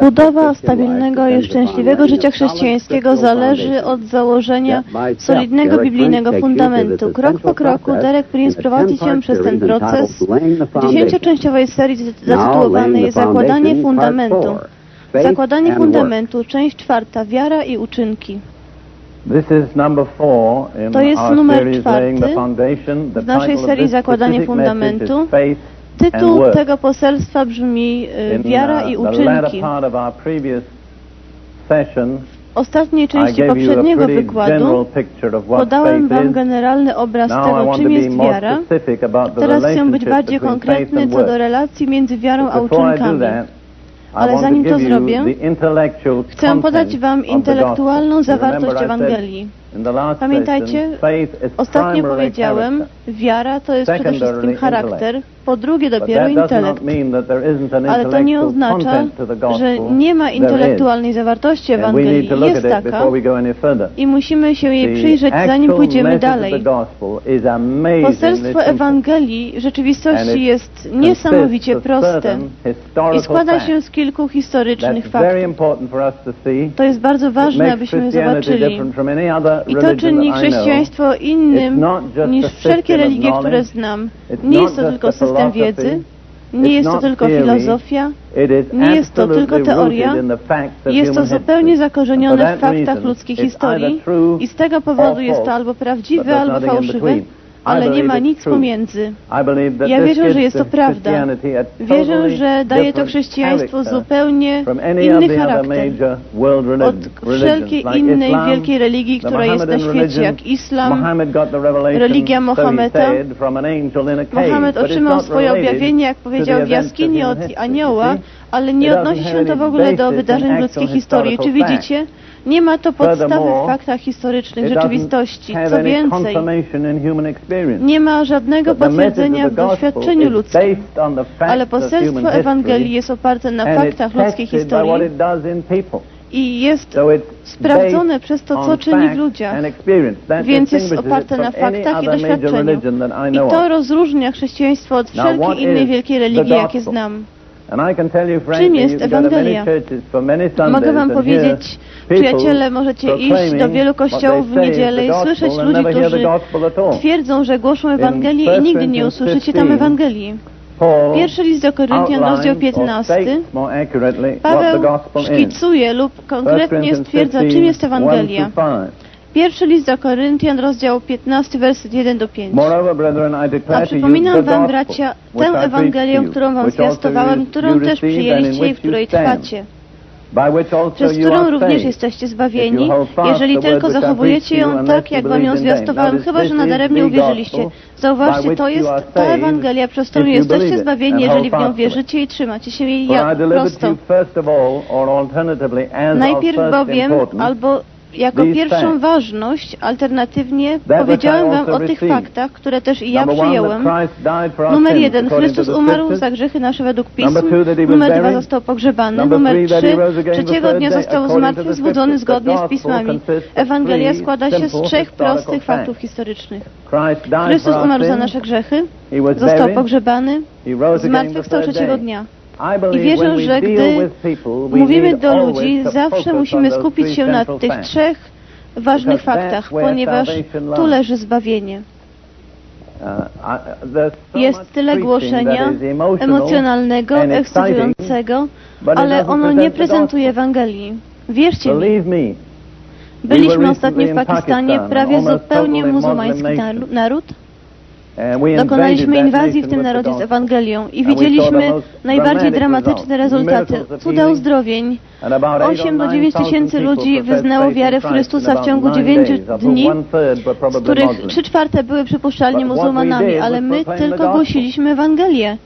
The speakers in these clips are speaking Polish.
Budowa stabilnego i szczęśliwego życia chrześcijańskiego zależy od założenia solidnego biblijnego fundamentu. Krok po kroku Derek Prince prowadzi Cię przez ten proces w dziesięcioczęściowej serii zatytułowanej Zakładanie fundamentu. Zakładanie fundamentu, część czwarta, wiara i uczynki. To jest numer czwarty w naszej serii Zakładanie fundamentu. Tytuł tego poselstwa brzmi y, Wiara i uczynki. W ostatniej części poprzedniego wykładu podałem Wam generalny obraz tego, czym jest wiara. Teraz chcę być bardziej konkretny co do relacji między wiarą a uczynkami. Ale zanim to zrobię, chcę podać Wam intelektualną zawartość Ewangelii. Pamiętajcie, ostatnio powiedziałem, wiara to jest przede wszystkim charakter, po drugie dopiero intelekt. Ale to nie oznacza, że nie ma intelektualnej zawartości Ewangelii. Jest taka i musimy się jej przyjrzeć, zanim pójdziemy dalej. Poselstwo Ewangelii rzeczywistości jest niesamowicie proste i składa się z kilku historycznych faktów. To jest bardzo ważne, abyśmy zobaczyli. I to czyni chrześcijaństwo innym niż wszelkie religie, które znam. Nie jest to tylko system wiedzy, nie jest to tylko filozofia, nie jest to tylko teoria, jest to zupełnie zakorzenione w faktach ludzkiej historii i z tego powodu jest to albo prawdziwe, albo fałszywe, ale nie ma nic pomiędzy. Ja wierzę, że jest to prawda. Wierzę, że daje to chrześcijaństwo zupełnie inny charakter od wszelkiej innej wielkiej religii, która jest na świecie, jak islam, religia Mohameda. Mohamed otrzymał swoje objawienie, jak powiedział, w jaskini od anioła, ale nie odnosi się to w ogóle do wydarzeń ludzkiej historii. Czy widzicie? Nie ma to podstawy w faktach historycznych rzeczywistości. Co więcej, nie ma żadnego potwierdzenia w doświadczeniu ludzkim. Ale poselstwo Ewangelii jest oparte na faktach ludzkiej historii i jest sprawdzone przez to, co czyni w ludziach. Więc jest oparte na faktach i doświadczeniu. I to rozróżnia chrześcijaństwo od wszelkiej innej wielkiej religii, jakie znam. Czym jest Ewangelia? Mogę Wam powiedzieć, przyjaciele, możecie iść do wielu kościołów w niedzielę i słyszeć ludzi, którzy twierdzą, że głoszą Ewangelię i nigdy nie usłyszycie tam Ewangelii. Pierwszy list do Koryntian, rozdział 15. Paweł szkicuje lub konkretnie stwierdza, czym jest Ewangelia. Pierwszy list do Koryntian, rozdział 15, werset 1 do 5. A przypominam wam, bracia, tę Ewangelię, którą wam zwiastowałem, którą też przyjęliście i w której trwacie przez którą również jesteście zbawieni, jeżeli tylko zachowujecie ją tak, jak wam ją zwiastowałem, chyba że nadaremnie uwierzyliście. Zauważcie, to jest ta Ewangelia, przez którą jesteście zbawieni, jeżeli w nią wierzycie i trzymacie się jej prosto. Najpierw bowiem, albo jako pierwszą ważność, alternatywnie powiedziałem Wam o tych faktach, które też i ja przyjąłem. Numer jeden, Chrystus umarł za grzechy nasze według pism. Numer dwa, został pogrzebany. Numer trzy, trzeciego dnia został zmartwychwzbudzony zgodnie z pismami. Ewangelia składa się z trzech prostych faktów historycznych. Chrystus umarł za nasze grzechy, został pogrzebany, zmartwychwstał trzeciego dnia. I wierzę, że gdy mówimy do ludzi, zawsze musimy skupić się na tych trzech ważnych faktach, ponieważ tu leży zbawienie. Uh, Jest tyle głoszenia emocjonalnego, ekscytującego, ale ono nie prezentuje Ewangelii. Wierzcie mi. Byliśmy ostatnio w Pakistanie, prawie zupełnie muzułmański naród, Dokonaliśmy inwazji w tym narodzie z Ewangelią i widzieliśmy najbardziej dramatyczne rezultaty. Cuda uzdrowień. 8 do 9 tysięcy ludzi wyznało wiarę w Chrystusa w ciągu 9 dni, z których 3 czwarte były przypuszczalnie muzułmanami, ale my tylko głosiliśmy Ewangelię.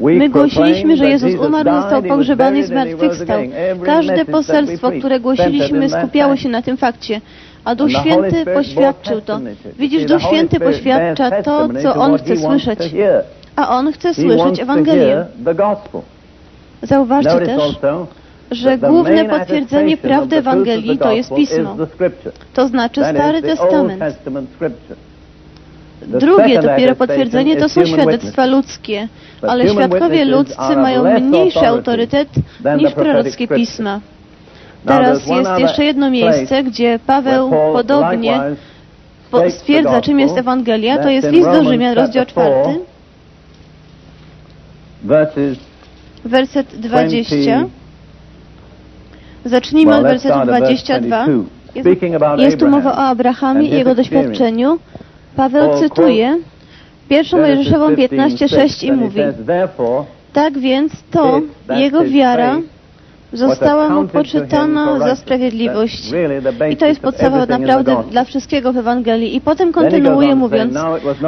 My głosiliśmy, że Jezus umarł, został pogrzebany i zmartwychwstał. Każde poselstwo, które głosiliśmy, skupiało się na tym fakcie. A Duch Święty poświadczył to. Widzisz, Duch Święty poświadcza to, co On chce słyszeć. A On chce słyszeć Ewangelię. Zauważcie też, że główne potwierdzenie prawdy Ewangelii to jest Pismo. To znaczy Stary Testament. Drugie dopiero potwierdzenie to są świadectwa ludzkie, ale świadkowie ludzcy mają mniejszy autorytet niż prorockie pisma. Teraz jest jeszcze jedno miejsce, gdzie Paweł podobnie stwierdza, czym jest Ewangelia. To jest list do Rzymian, rozdział 4, werset 20. Zacznijmy od wersetu 22. Jest, jest tu mowa o Abrahamie i jego doświadczeniu. Paweł cytuje pierwszą Mojżeszową 15:6 i mówi: Tak więc to jego wiara została mu poczytana za sprawiedliwość. I to jest podstawa naprawdę dla wszystkiego w Ewangelii. I potem kontynuuje mówiąc,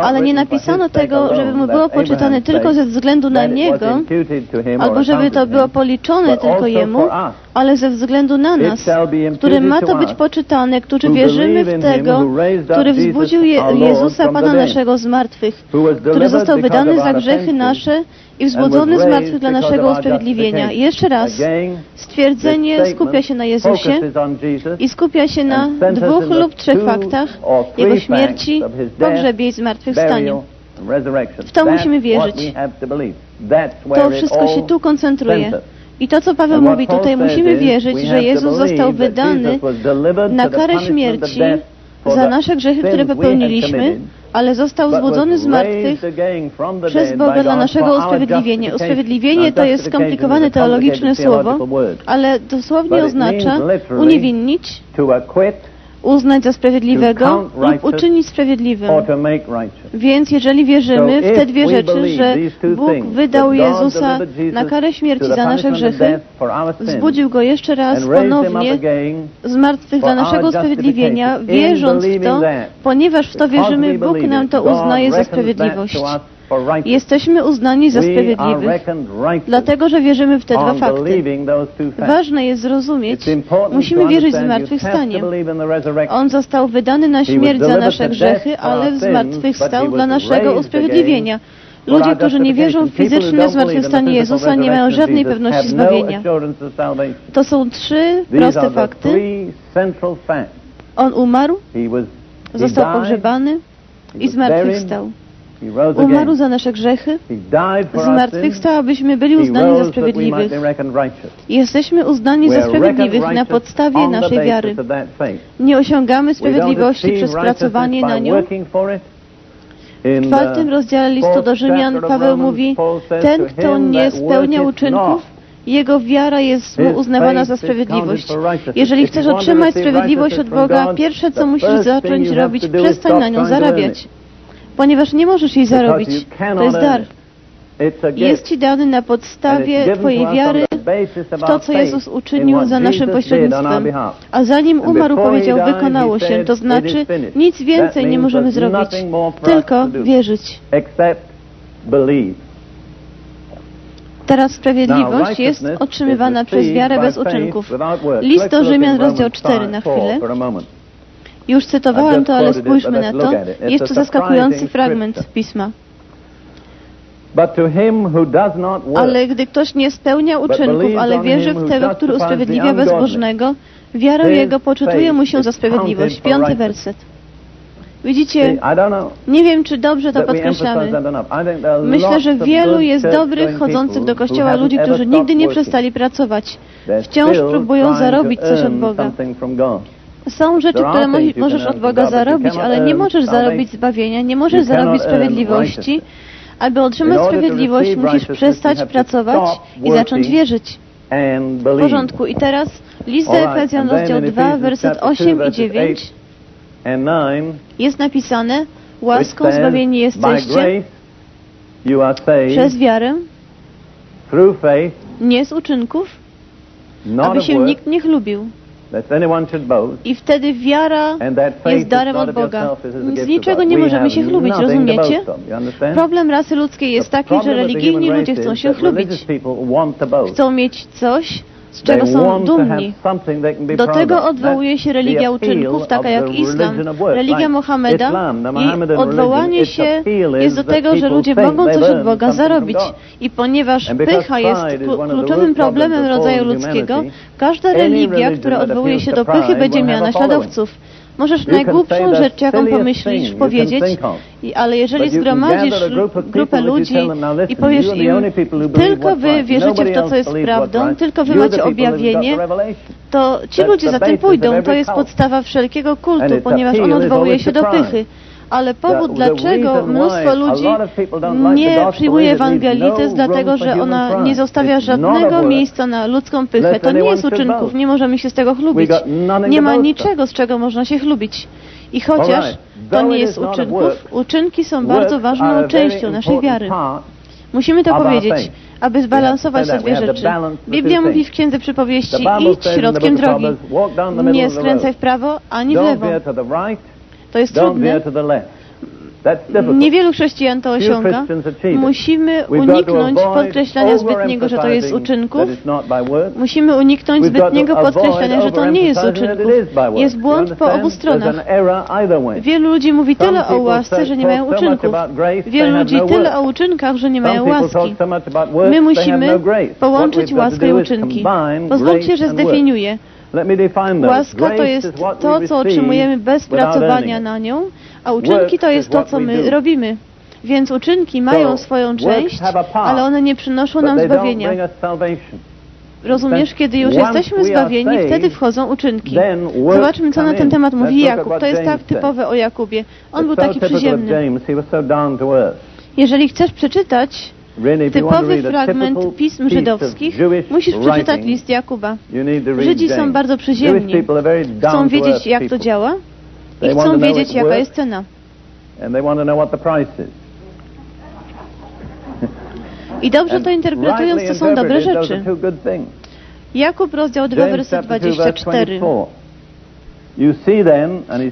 ale nie napisano tego, żeby mu było poczytane tylko ze względu na niego, albo żeby to było policzone tylko jemu, ale ze względu na nas, którym ma to być poczytane, którzy wierzymy w tego, który wzbudził Je Jezusa, Pana naszego z martwych, który został wydany za grzechy nasze i wzbudzony z martwych dla naszego usprawiedliwienia. I jeszcze raz, stwierdzenie skupia się na Jezusie i skupia się na dwóch lub trzech faktach Jego śmierci, pogrzebie i zmartwychwstaniu. W to musimy wierzyć. To wszystko się tu koncentruje. I to, co Paweł mówi tutaj, musimy wierzyć, że Jezus został wydany na karę śmierci za nasze grzechy, które popełniliśmy, ale został zbudzony z martwych przez Boga dla naszego usprawiedliwienia. Usprawiedliwienie. to jest skomplikowane teologiczne słowo, ale dosłownie oznacza uniewinnić, uznać za sprawiedliwego lub uczynić sprawiedliwym. Więc jeżeli wierzymy w te dwie rzeczy, że Bóg wydał Jezusa na karę śmierci za nasze grzechy, wzbudził Go jeszcze raz ponownie z martwych dla naszego usprawiedliwienia, wierząc w to, ponieważ w to wierzymy, Bóg nam to uznaje za sprawiedliwość. Jesteśmy uznani za sprawiedliwych, dlatego że wierzymy w te dwa fakty. Ważne jest zrozumieć, musimy wierzyć w zmartwychwstanie. On został wydany na śmierć za nasze grzechy, ale zmartwychwstał dla naszego usprawiedliwienia. Ludzie, którzy nie wierzą w fizyczne zmartwychwstanie Jezusa, nie mają żadnej pewności zbawienia. To są trzy proste fakty. On umarł, został pogrzebany i zmartwychwstał. Umarł za nasze grzechy, zmartwychwstał, abyśmy byli uznani za sprawiedliwych. Jesteśmy uznani za sprawiedliwych na podstawie naszej wiary. Nie osiągamy sprawiedliwości przez pracowanie na nią. W czwartym rozdziale listu do Rzymian Paweł mówi, ten, kto nie spełnia uczynków, jego wiara jest mu uznawana za sprawiedliwość. Jeżeli chcesz otrzymać sprawiedliwość od Boga, pierwsze co musisz zacząć robić, przestań na nią zarabiać ponieważ nie możesz jej zarobić. To jest dar. Jest Ci dany na podstawie Twojej wiary w to, co Jezus uczynił za naszym pośrednictwem. A zanim umarł, powiedział, wykonało się. To znaczy, nic więcej nie możemy zrobić, tylko wierzyć. Teraz sprawiedliwość jest otrzymywana przez wiarę bez uczynków. List do Rzymian, rozdział 4 na chwilę. Już cytowałem to, ale spójrzmy na to. Jest to zaskakujący fragment pisma. Ale gdy ktoś nie spełnia uczynków, ale wierzy w tego, który usprawiedliwia bezbożnego, wiarą jego poczytuje mu się za sprawiedliwość. Piąty werset. Widzicie, nie wiem, czy dobrze to podkreślamy. Myślę, że wielu jest dobrych, chodzących do kościoła ludzi, którzy nigdy nie przestali pracować. Wciąż próbują zarobić coś od Boga. Są rzeczy, które możesz od Boga zarobić, ale nie możesz zarobić zbawienia, nie możesz zarobić sprawiedliwości. Aby otrzymać sprawiedliwość, musisz przestać pracować i zacząć wierzyć. W porządku. I teraz list do Efezjan, rozdział 2, werset 8 i 9 jest napisane łaską zbawieni jesteście przez wiarę, nie z uczynków, aby się nikt nie chlubił. I wtedy wiara jest darem od Boga. Z niczego nie możemy się chlubić, rozumiecie? Problem rasy ludzkiej jest taki, że religijni ludzie chcą się chlubić. Chcą mieć coś, z czego są dumni. Do tego odwołuje się religia uczynków, taka jak islam, religia Mohameda i odwołanie się jest do tego, że ludzie mogą coś od Boga zarobić. I ponieważ pycha jest kluczowym problemem rodzaju ludzkiego, każda religia, która odwołuje się do pychy, będzie miała naśladowców. Możesz najgłupszą rzecz, jaką pomyślisz, powiedzieć, ale jeżeli zgromadzisz grupę ludzi i powiesz im, tylko wy wierzycie w to, co jest prawdą, tylko wy macie objawienie, to ci ludzie za tym pójdą. To jest podstawa wszelkiego kultu, ponieważ on odwołuje się do pychy ale powód, dlaczego mnóstwo ludzi nie przyjmuje Ewangelii, to jest dlatego, że ona nie zostawia żadnego miejsca na ludzką pychę. To nie jest uczynków, nie możemy się z tego chlubić. Nie ma niczego, z czego można się chlubić. I chociaż to nie jest uczynków, uczynki są bardzo ważną częścią naszej wiary. Musimy to powiedzieć, aby zbalansować te dwie rzeczy. Biblia mówi w Księdze Przypowieści, idź środkiem drogi. Nie skręcaj w prawo, ani w lewo. To jest trudne. Niewielu chrześcijan to osiąga. Musimy uniknąć podkreślania zbytniego, że to jest uczynków. Musimy uniknąć zbytniego podkreślania, że to nie jest uczynków. Jest błąd po obu stronach. Wielu ludzi mówi tyle o łasce, że nie mają uczynków. Wielu ludzi tyle o uczynkach, że nie mają łaski. My musimy no połączyć łaskę i uczynki. Pozwólcie, że zdefiniuję. Łaska to jest to, co otrzymujemy bez pracowania na nią, a uczynki to jest to, co my robimy. Więc uczynki mają swoją część, ale one nie przynoszą nam zbawienia. Rozumiesz, kiedy już jesteśmy zbawieni, wtedy wchodzą uczynki. Zobaczmy, co na ten temat mówi Jakub. To jest tak typowe o Jakubie. On był taki przyziemny. Jeżeli chcesz przeczytać typowy fragment pism żydowskich, musisz przeczytać list Jakuba. Żydzi są bardzo przyziemni. Chcą wiedzieć, jak to działa i chcą wiedzieć, jaka jest cena. I dobrze to interpretując, to są dobre rzeczy. Jakub, rozdział 2, werset 24.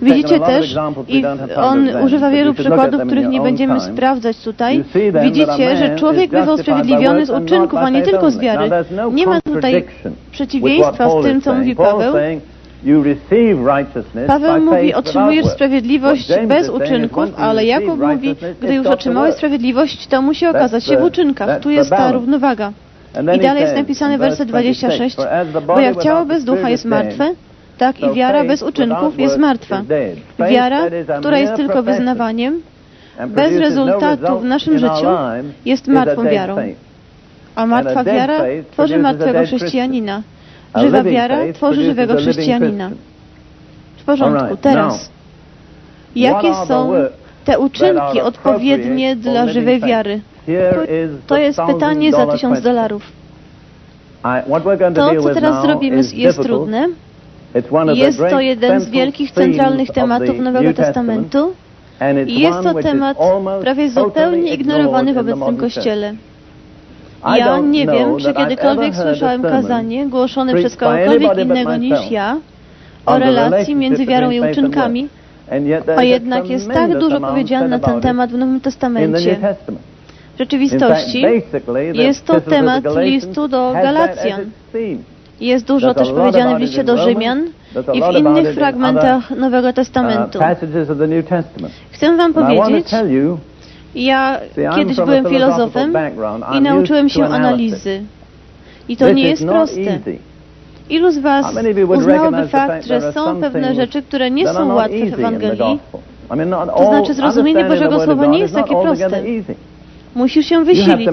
Widzicie też, i on używa wielu przykładów, których nie będziemy sprawdzać tutaj. Widzicie, że człowiek bywa usprawiedliwiony z uczynków, a nie tylko z wiary. No nie ma tutaj przeciwieństwa z tym, co mówi Paweł. Paweł mówi, otrzymujesz sprawiedliwość bez uczynków, ale Jakub mówi, gdy już otrzymałeś sprawiedliwość, to musi okazać się w uczynkach. Tu jest ta równowaga. I dalej jest napisane werset 26, bo jak ciało bez ducha jest martwe, tak i wiara bez uczynków jest martwa. Wiara, która jest tylko wyznawaniem, bez rezultatu w naszym życiu, jest martwą wiarą. A martwa wiara tworzy martwego chrześcijanina. Żywa wiara tworzy żywego chrześcijanina. W porządku, teraz. Jakie są te uczynki odpowiednie dla żywej wiary? To jest pytanie za tysiąc dolarów. To, co teraz zrobimy, jest trudne, jest to jeden z wielkich centralnych tematów Nowego Testamentu. I jest to temat prawie zupełnie ignorowany w obecnym Kościele. Ja nie wiem, czy kiedykolwiek słyszałem kazanie głoszone przez kogokolwiek innego niż ja o relacji między wiarą i uczynkami, a jednak jest tak dużo powiedziane na ten temat w Nowym Testamencie. W rzeczywistości jest to temat listu do Galacjan. Jest dużo też powiedziane w liście do Rzymian i w innych fragmentach Nowego uh, Testamentu. Chcę Wam powiedzieć, ja kiedyś byłem filozofem i nauczyłem się analizy. I to nie jest proste. Ilu z Was uznałoby fakt, że są pewne rzeczy, które nie są łatwe w Ewangelii? To znaczy zrozumienie Bożego Słowa nie jest takie proste. Musisz się wysilić.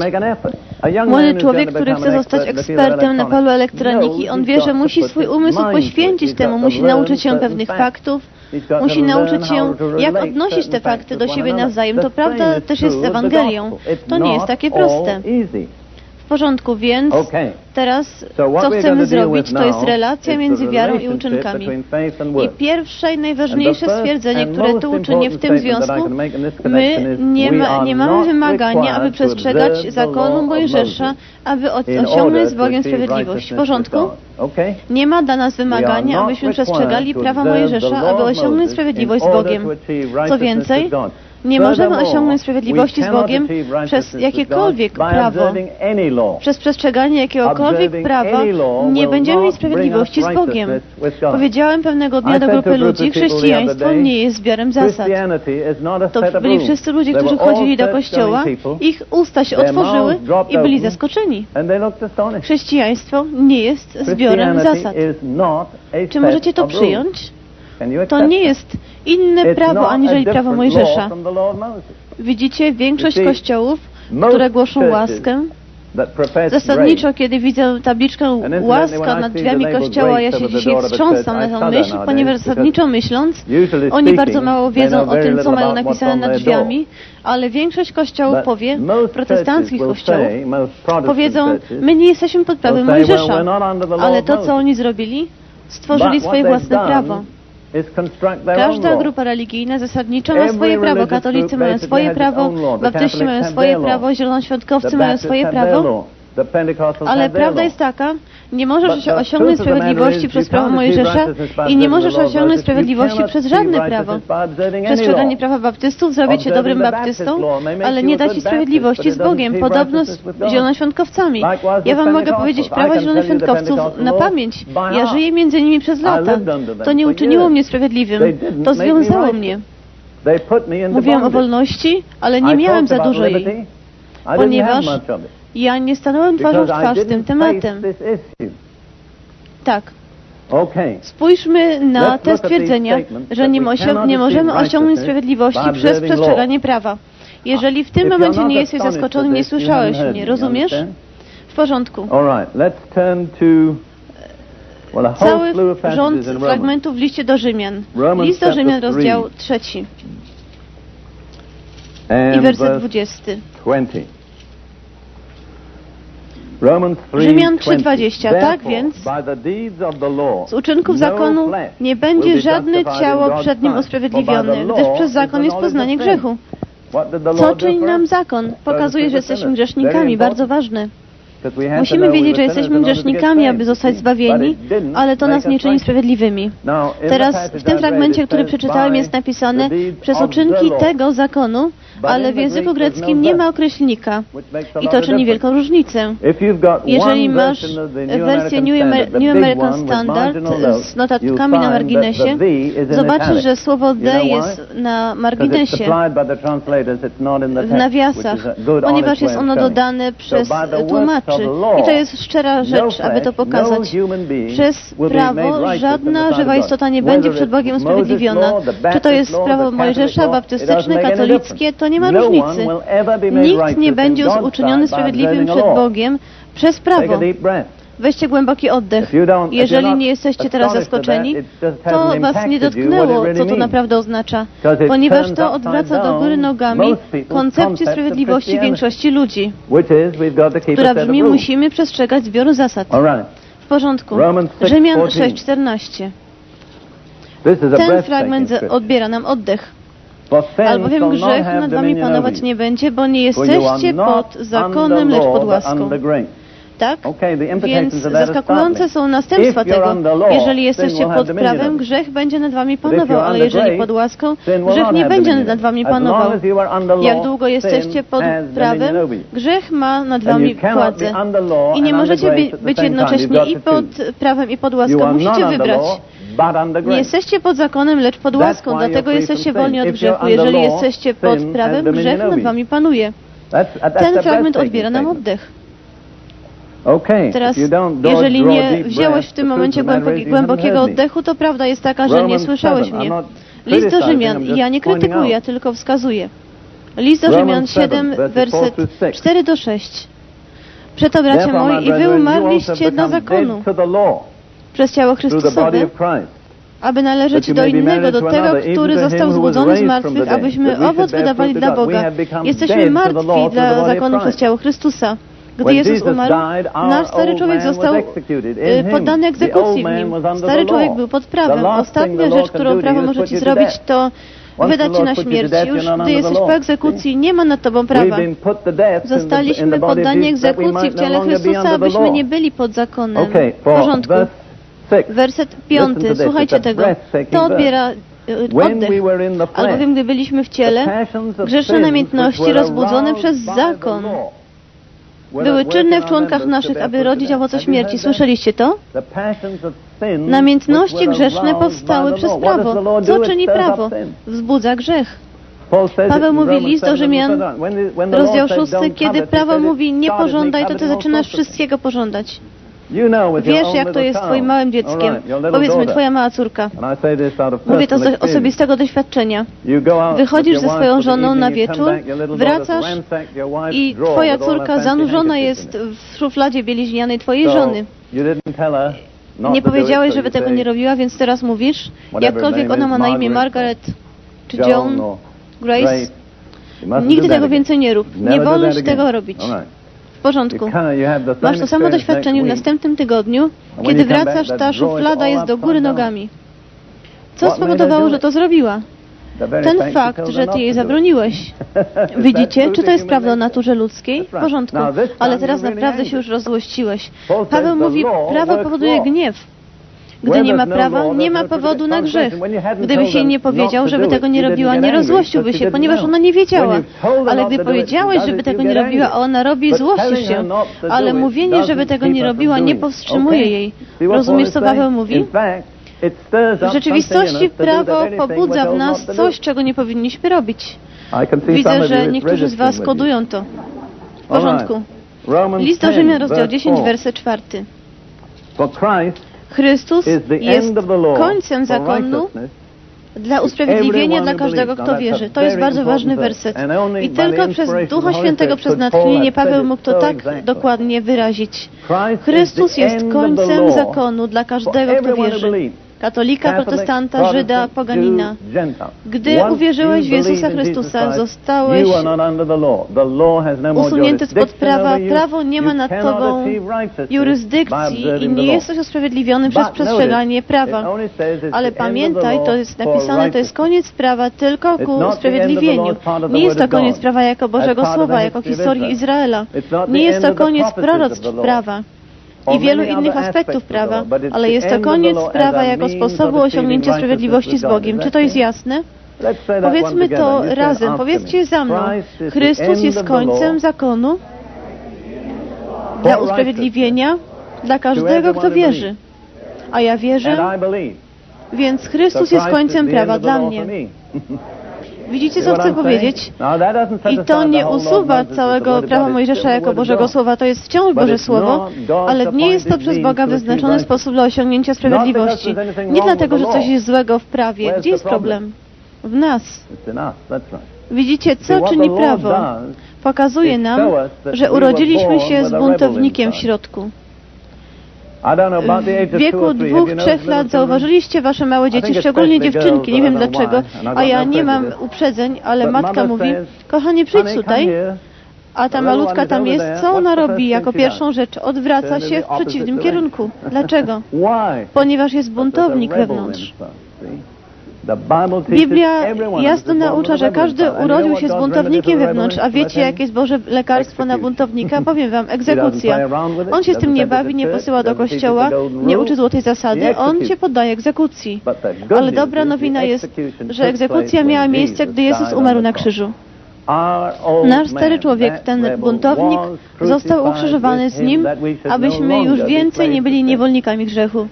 Młody człowiek, który chce zostać ekspertem na polu elektroniki, on wie, że musi swój umysł poświęcić temu, musi nauczyć się pewnych faktów, musi nauczyć się, jak odnosić te fakty do siebie nawzajem. To prawda też jest z Ewangelią. To nie jest takie proste. W porządku, więc teraz co chcemy zrobić, to jest relacja między wiarą i uczynkami. I pierwsze i najważniejsze stwierdzenie, które tu uczynię w tym związku, my nie, ma, nie mamy wymagania, aby przestrzegać zakonu Mojżesza, aby osiągnąć z Bogiem sprawiedliwość. W porządku? Nie ma dla nas wymagania, abyśmy przestrzegali prawa Mojżesza, aby osiągnąć sprawiedliwość z Bogiem. Co więcej, nie możemy osiągnąć sprawiedliwości z Bogiem przez jakiekolwiek prawo. Przez przestrzeganie jakiegokolwiek prawa nie będziemy mieć sprawiedliwości z Bogiem. Powiedziałem pewnego dnia do grupy ludzi, chrześcijaństwo nie jest zbiorem zasad. To byli wszyscy ludzie, którzy chodzili do kościoła, ich usta się otworzyły i byli zaskoczeni. Chrześcijaństwo nie jest zbiorem zasad. Czy możecie to przyjąć? To nie jest inne prawo aniżeli prawo Mojżesza. Widzicie, większość kościołów, które głoszą łaskę, Zasadniczo, kiedy widzę tabliczkę łaska nad drzwiami kościoła, ja się dzisiaj wstrząsam na tę myśl, ponieważ zasadniczo myśląc, oni bardzo mało wiedzą o tym, co mają napisane nad drzwiami, ale większość kościołów powie, protestanckich kościołów, powiedzą, my nie jesteśmy pod prawem Mojżesza, ale to, co oni zrobili, stworzyli swoje własne prawo. Każda grupa religijna zasadniczo ma swoje prawo. Katolicy mają swoje prawo, baptyści mają swoje prawo, zielonoświątkowcy mają swoje prawo. Ale prawda jest taka, nie możesz osiągnąć sprawiedliwości przez prawo Mojżesza i nie możesz osiągnąć sprawiedliwości przez żadne prawo. Przestrzeganie prawa baptystów zrobi cię dobrym baptystą, ale nie da ci sprawiedliwości z Bogiem, podobno z zielonoświątkowcami. Ja wam mogę powiedzieć prawa zielonoświątkowców na pamięć. Ja żyję między nimi przez lata. To nie uczyniło mnie sprawiedliwym. To związało mnie. Mówiłem o wolności, ale nie miałem za dużo jej, ponieważ ja nie stanąłem twarzą w twarz tym tematem. Tak. Spójrzmy na te stwierdzenia, że nie, nie możemy osiągnąć sprawiedliwości przez przestrzeganie prawa. Jeżeli w tym momencie nie jesteś zaskoczony, nie słyszałeś mnie, rozumiesz? W porządku. Cały rząd fragmentów w liście do Rzymian. List do Rzymian, rozdział trzeci. I werset dwudziesty. Rzymian 3:20. Tak więc z uczynków no zakonu nie będzie żadne ciało przed nim usprawiedliwione, gdyż przez zakon jest poznanie grzechu. Co czyni nam zakon? Pokazuje, że jesteśmy grzesznikami. Bardzo ważne. Musimy wiedzieć, że jesteśmy grzesznikami, aby zostać zbawieni, ale to nas nie czyni sprawiedliwymi. Teraz w tym fragmencie, który przeczytałem, jest napisane przez uczynki tego zakonu, ale w języku greckim nie ma określnika. I to czyni wielką różnicę. Jeżeli masz wersję New American Standard z notatkami na marginesie, zobaczysz, że słowo the jest na marginesie, w nawiasach, ponieważ jest ono dodane przez tłumaczy. I to jest szczera rzecz, aby to pokazać. Przez prawo żadna żywa istota nie będzie przed Bogiem usprawiedliwiona. Czy to jest prawo Mojżesza, baptystyczne, katolickie, to nie ma no różnicy. Nikt nie będzie uczyniony sprawiedliwym przed Bogiem przez prawo. Weźcie głęboki oddech. Jeżeli nie jesteście teraz zaskoczeni, to Was nie dotknęło, co to naprawdę oznacza, ponieważ to odwraca do góry nogami koncepcję sprawiedliwości większości ludzi, która brzmi, musimy przestrzegać zbioru zasad. W porządku. Rzymian 6,14. Ten fragment odbiera nam oddech. Albowiem grzech nad wami panować nie będzie, bo nie jesteście pod zakonem, lecz pod łaską. Tak? Więc zaskakujące są następstwa tego. Jeżeli jesteście pod prawem, grzech będzie nad wami panował, ale jeżeli pod łaską, grzech nie będzie nad wami panował. Jak długo jesteście pod prawem, grzech ma nad wami władzę. I nie możecie być jednocześnie i pod prawem, i pod łaską. Musicie wybrać. Nie jesteście pod zakonem, lecz pod łaską, dlatego jesteście wolni od grzechu. Jeżeli jesteście pod prawem, grzech nad wami panuje. Ten fragment odbiera nam oddech. Teraz, jeżeli nie wziąłeś w tym momencie głębokiego oddechu, to prawda jest taka, że nie słyszałeś mnie. List do Rzymian, ja nie krytykuję, ja tylko wskazuję. List do Rzymian 7, werset 4 do 6. Przeto, bracia moi, i wy umarliście do zakonu przez ciało Chrystusowe, aby należeć do innego, do tego, który został zbudzony z martwych, abyśmy owoc wydawali dla Boga. Jesteśmy martwi dla zakonu przez ciało Chrystusa. Gdy Jezus umarł, nasz stary człowiek został y, poddany egzekucji w nim. Stary człowiek był pod prawem. Ostatnia rzecz, którą prawo może ci zrobić, to wydać cię na śmierć. Już gdy jesteś po egzekucji, nie ma nad tobą prawa. Zostaliśmy poddani egzekucji w ciele Chrystusa, abyśmy nie byli pod zakonem. W porządku. Werset piąty. Słuchajcie tego. To odbiera y, oddech. Albowiem, gdy byliśmy w ciele, grzeszne namiętności rozbudzone przez zakon były czynne w członkach naszych, aby rodzić owoce śmierci. Słyszeliście to? Namiętności grzeszne powstały przez prawo. Co czyni prawo? Wzbudza grzech. Paweł mówi list do Rzymian, rozdział 6, kiedy prawo mówi nie pożądaj, to ty zaczynasz wszystkiego pożądać. Wiesz, jak to jest twoim małym dzieckiem. Powiedzmy, twoja mała córka. Mówię to z osobistego doświadczenia. Wychodzisz ze swoją żoną na wieczór, wracasz i twoja córka zanurzona jest w szufladzie bieliźnianej twojej żony. Nie powiedziałeś, żeby tego nie robiła, więc teraz mówisz, jakkolwiek ona ma na imię Margaret, czy Joan, Grace, nigdy tego więcej nie rób. Nie wolno tego robić. W porządku. Masz to samo doświadczenie w następnym tygodniu, kiedy wracasz, ta szuflada jest do góry nogami. Co spowodowało, że to zrobiła? Ten fakt, że ty jej zabroniłeś. Widzicie, czy to jest prawda o naturze ludzkiej? W porządku. Ale teraz naprawdę się już rozłościłeś. Paweł mówi, prawo powoduje gniew. Gdy nie ma prawa, nie ma powodu na grzech. Gdybyś jej nie powiedział, żeby tego nie robiła, nie rozłościłby się, ponieważ ona nie wiedziała. Ale gdy powiedziałeś, żeby tego nie robiła, a ona robi, złościsz się. Ale mówienie, żeby tego nie robiła, nie powstrzymuje jej. Rozumiesz, co Paweł mówi? W rzeczywistości prawo pobudza w nas coś, czego nie powinniśmy robić. Widzę, że niektórzy z Was kodują to. W porządku. List do Rzymian, rozdział 10, werset 4. Chrystus jest końcem zakonu dla usprawiedliwienia dla każdego, kto wierzy. To jest bardzo ważny werset. I tylko przez Ducha Świętego, przez natchnienie Paweł mógł to tak dokładnie wyrazić. Chrystus jest końcem zakonu dla każdego, kto wierzy katolika, protestanta, Żyda, poganina. Gdy uwierzyłeś w Jezusa Chrystusa, zostałeś no usunięty spod prawa. Prawo nie ma nad tobą jurysdykcji i nie jesteś usprawiedliwiony przez przestrzeganie prawa. Ale pamiętaj, to jest napisane, to jest koniec prawa tylko ku usprawiedliwieniu. Nie jest to koniec prawa jako Bożego Słowa, jako historii Izraela. Nie jest to koniec proroctw prawa i wielu innych aspektów prawa, ale jest to koniec prawa jako sposobu osiągnięcia sprawiedliwości z Bogiem. Czy to jest jasne? Powiedzmy to razem. Powiedzcie za mną. Chrystus jest końcem zakonu dla usprawiedliwienia dla każdego, kto wierzy. A ja wierzę, więc Chrystus jest końcem prawa dla mnie. Widzicie, co chcę powiedzieć? I to nie usuwa całego prawa Mojżesza jako Bożego Słowa. To jest wciąż Boże Słowo, ale nie jest to przez Boga wyznaczony sposób dla osiągnięcia sprawiedliwości. Nie dlatego, że coś jest złego w prawie. Gdzie jest problem? W nas. Widzicie, co czyni prawo? Pokazuje nam, że urodziliśmy się z buntownikiem w środku. W wieku dwóch, trzech lat zauważyliście wasze małe dzieci, szczególnie dziewczynki, nie wiem dlaczego, a ja nie mam uprzedzeń, ale matka mówi, kochanie przyjdź tutaj, a ta malutka tam jest, co ona robi jako pierwszą rzecz? Odwraca się w przeciwnym kierunku. Dlaczego? Ponieważ jest buntownik wewnątrz. Biblia jasno naucza, że każdy urodził się z buntownikiem wewnątrz, a wiecie, jakie jest Boże lekarstwo na buntownika? Powiem wam, egzekucja. On się z tym nie bawi, nie posyła do kościoła, nie uczy złotej zasady, on się poddaje egzekucji. Ale dobra nowina jest, że egzekucja miała miejsce, gdy Jezus umarł na krzyżu. Nasz stary człowiek, ten buntownik, został ukrzyżowany z nim, abyśmy już więcej nie byli niewolnikami grzechu.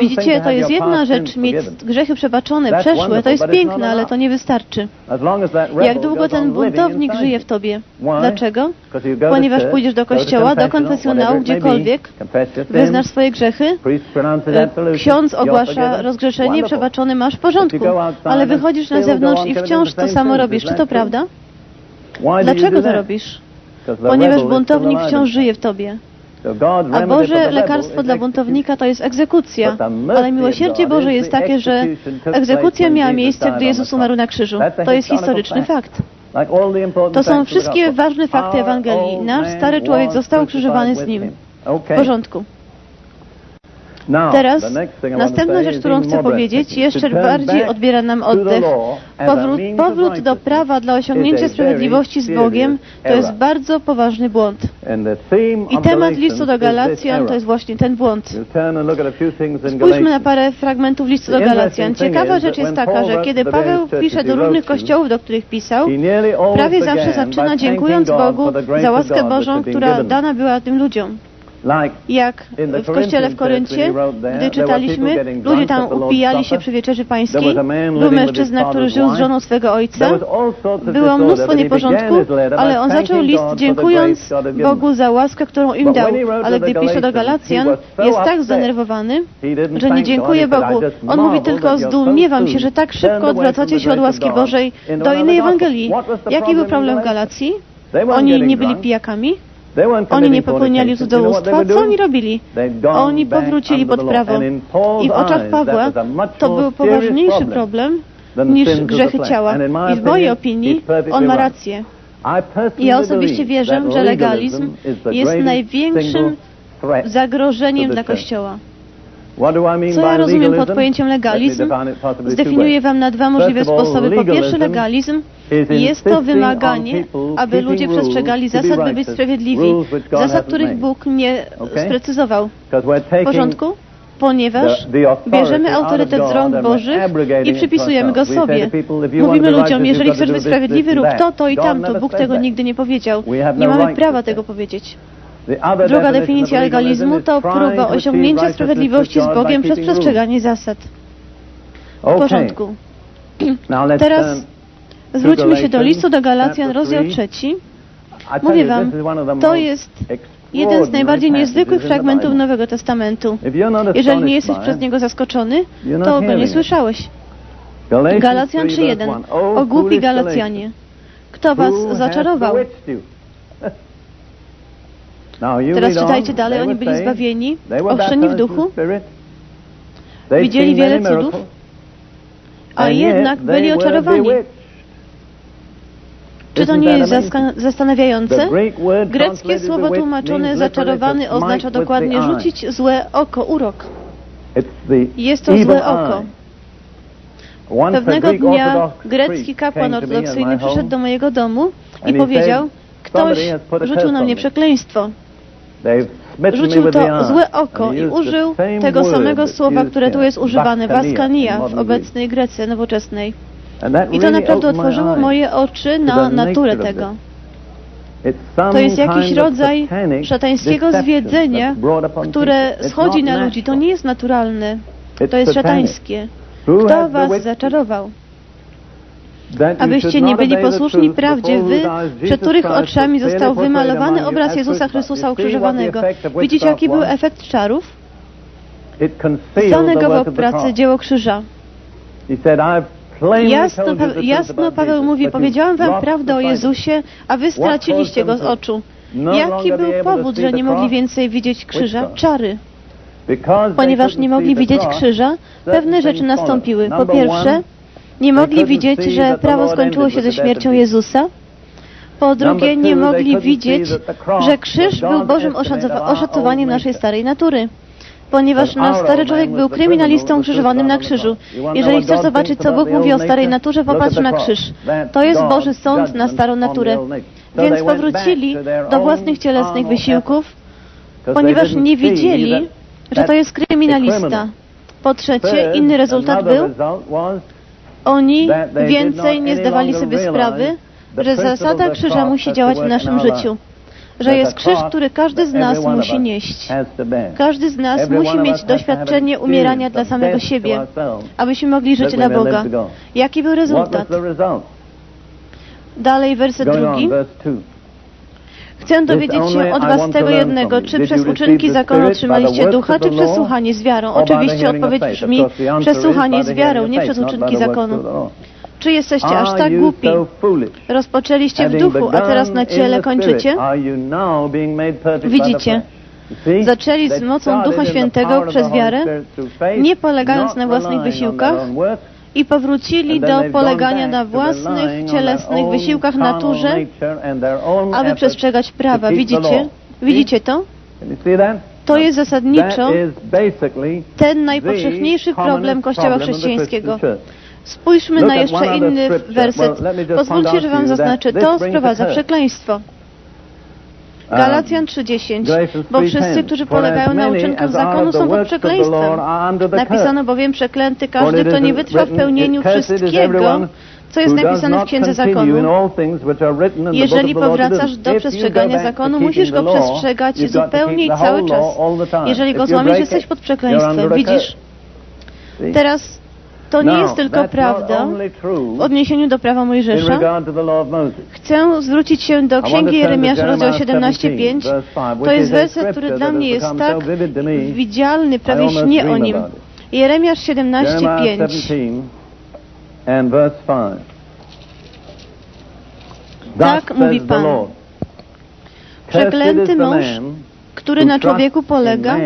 Widzicie, to jest jedna rzecz, mieć grzechy przebaczone, przeszłe, to jest piękne, ale to nie wystarczy. Jak długo ten buntownik żyje w tobie? Dlaczego? Ponieważ pójdziesz do kościoła, do konfesjonału, gdziekolwiek, wyznasz swoje grzechy, ksiądz ogłasza rozgrzeszenie, przebaczony masz w porządku, ale wychodzisz na zewnątrz i wciąż to samo robisz. Czy to prawda? Dlaczego to robisz? Ponieważ buntownik wciąż żyje w tobie. A Boże lekarstwo dla buntownika to jest egzekucja. Ale miłosierdzie Boże jest takie, że egzekucja miała miejsce, gdy Jezus umarł na krzyżu. To jest historyczny fakt. To są wszystkie ważne fakty Ewangelii. Nasz stary człowiek został ukrzyżowany z nim. W porządku. Teraz następna rzecz, którą chcę powiedzieć, jeszcze bardziej odbiera nam oddech. Powrót, powrót do prawa dla osiągnięcia sprawiedliwości z Bogiem to jest bardzo poważny błąd. I temat listu do Galacjan to jest właśnie ten błąd. Spójrzmy na parę fragmentów listu do Galacjan. Ciekawa rzecz jest taka, że kiedy Paweł pisze do różnych kościołów, do których pisał, prawie zawsze zaczyna dziękując Bogu za łaskę Bożą, która dana była tym ludziom. Jak w kościele w Koryncie, gdy czytaliśmy, ludzie tam upijali się przy wieczerzy pańskiej. Był mężczyzna, który żył z żoną swego ojca. Było mnóstwo nieporządku, ale on zaczął list dziękując Bogu za łaskę, którą im dał. Ale gdy pisze do Galacjan, jest tak zdenerwowany, że nie dziękuję Bogu. On mówi tylko, zdumiewam się, że tak szybko odwracacie się od łaski Bożej do innej Ewangelii. Jaki był problem w Galacji? Oni nie byli pijakami? Oni nie popełniali cudzołóstwa. Co oni robili? Oni powrócili pod prawo. I w oczach Pawła to był poważniejszy problem niż grzechy ciała. I w mojej opinii on ma rację. Ja osobiście wierzę, że legalizm jest największym zagrożeniem dla Kościoła. Co ja rozumiem pod pojęciem legalizm? Zdefiniuję Wam na dwa możliwe sposoby. Po pierwsze, legalizm jest to wymaganie, aby ludzie przestrzegali zasad, by być sprawiedliwi. Zasad, których Bóg nie sprecyzował. W porządku? ponieważ bierzemy autorytet z rąk Bożych i przypisujemy go sobie. Mówimy ludziom, jeżeli chcesz być sprawiedliwy, rób to, to i tamto. Bóg tego nigdy nie powiedział. Nie mamy prawa tego powiedzieć. Druga definicja legalizmu to próba osiągnięcia sprawiedliwości z Bogiem przez przestrzeganie zasad. W porządku. Teraz zwróćmy się do listu do Galacjan, rozdział trzeci. Mówię Wam, to jest jeden z najbardziej niezwykłych fragmentów Nowego Testamentu. Jeżeli nie jesteś przez niego zaskoczony, to go nie słyszałeś. Galacjan 3.1. O głupi Galacjanie. Kto was zaczarował? Teraz czytajcie dalej. Oni byli zbawieni, ochrzczeni w duchu, widzieli wiele cudów, a jednak byli oczarowani. Czy to nie jest zastanawiające? Greckie słowo tłumaczone zaczarowany oznacza dokładnie rzucić złe oko, urok. Jest to złe oko. Pewnego dnia grecki kapłan ortodoksyjny przyszedł do mojego domu i powiedział, ktoś rzucił na mnie przekleństwo. Rzucił to złe oko i użył tego samego słowa, które tu jest używane, waskania w obecnej Grecji nowoczesnej. I to naprawdę otworzyło moje oczy na naturę tego. To jest jakiś rodzaj szatańskiego zwiedzenia, które schodzi na ludzi. To nie jest naturalne. To jest szatańskie. Kto was zaczarował? Abyście nie byli posłuszni prawdzie, wy, przed których oczami został wymalowany obraz Jezusa Chrystusa ukrzyżowanego. Widzicie, jaki był efekt czarów? Zanegował pracę dzieło krzyża. Jasno, jasno Paweł mówi, powiedziałem wam prawdę o Jezusie, a wy straciliście go z oczu. No Jaki był powód, że nie mogli więcej widzieć krzyża? Czary. Ponieważ nie mogli widzieć krzyża, pewne rzeczy nastąpiły. Po pierwsze, nie mogli widzieć, że prawo skończyło się ze śmiercią Jezusa. Po drugie, nie mogli widzieć, że krzyż był Bożym oszacowaniem naszej starej natury ponieważ nasz stary człowiek był kryminalistą krzyżowanym na krzyżu. Jeżeli chcesz zobaczyć, co Bóg mówi o starej naturze, popatrz na krzyż. To jest Boży sąd na starą naturę. Więc powrócili do własnych cielesnych wysiłków, ponieważ nie widzieli, że to jest kryminalista. Po trzecie, inny rezultat był, oni więcej nie zdawali sobie sprawy, że zasada krzyża musi działać w naszym życiu że jest krzyż, który każdy z nas musi nieść. Każdy z nas musi mieć doświadczenie umierania dla samego siebie, abyśmy mogli żyć dla Boga. Jaki był rezultat? Dalej werset drugi. Chcę dowiedzieć się od Was tego jednego, czy przez uczynki zakonu otrzymaliście ducha, czy przez słuchanie z wiarą. Oczywiście odpowiedź brzmi przez słuchanie z wiarą, nie przez uczynki zakonu. Czy jesteście aż tak głupi? Rozpoczęliście w duchu, a teraz na ciele kończycie? Widzicie? Zaczęli z mocą Ducha Świętego przez wiarę, nie polegając na własnych wysiłkach i powrócili do polegania na własnych cielesnych wysiłkach naturze, aby przestrzegać prawa. Widzicie? Widzicie to? To jest zasadniczo ten najpowszechniejszy problem Kościoła chrześcijańskiego. Spójrzmy na jeszcze inny werset. Pozwólcie, że Wam zaznaczę. To sprowadza przekleństwo. Galacjan 3:10 Bo wszyscy, którzy polegają na uczynkach zakonu, są pod przekleństwem. Napisano bowiem przeklęty każdy, kto nie wytrwa w pełnieniu wszystkiego, co jest napisane w Księdze Zakonu. Jeżeli powracasz do przestrzegania zakonu, musisz go przestrzegać zupełnie i cały czas. Jeżeli go złamiesz, jesteś pod przekleństwem. Widzisz? Teraz to nie jest tylko prawda w odniesieniu do prawa Mojżesza. Chcę zwrócić się do Księgi Jeremiasza, rozdział 17:5. To jest werset, który dla mnie jest tak widzialny, prawie śnie o nim. Jeremiasz 17:5. Tak mówi Pan. Przeklęty mąż, który na człowieku polega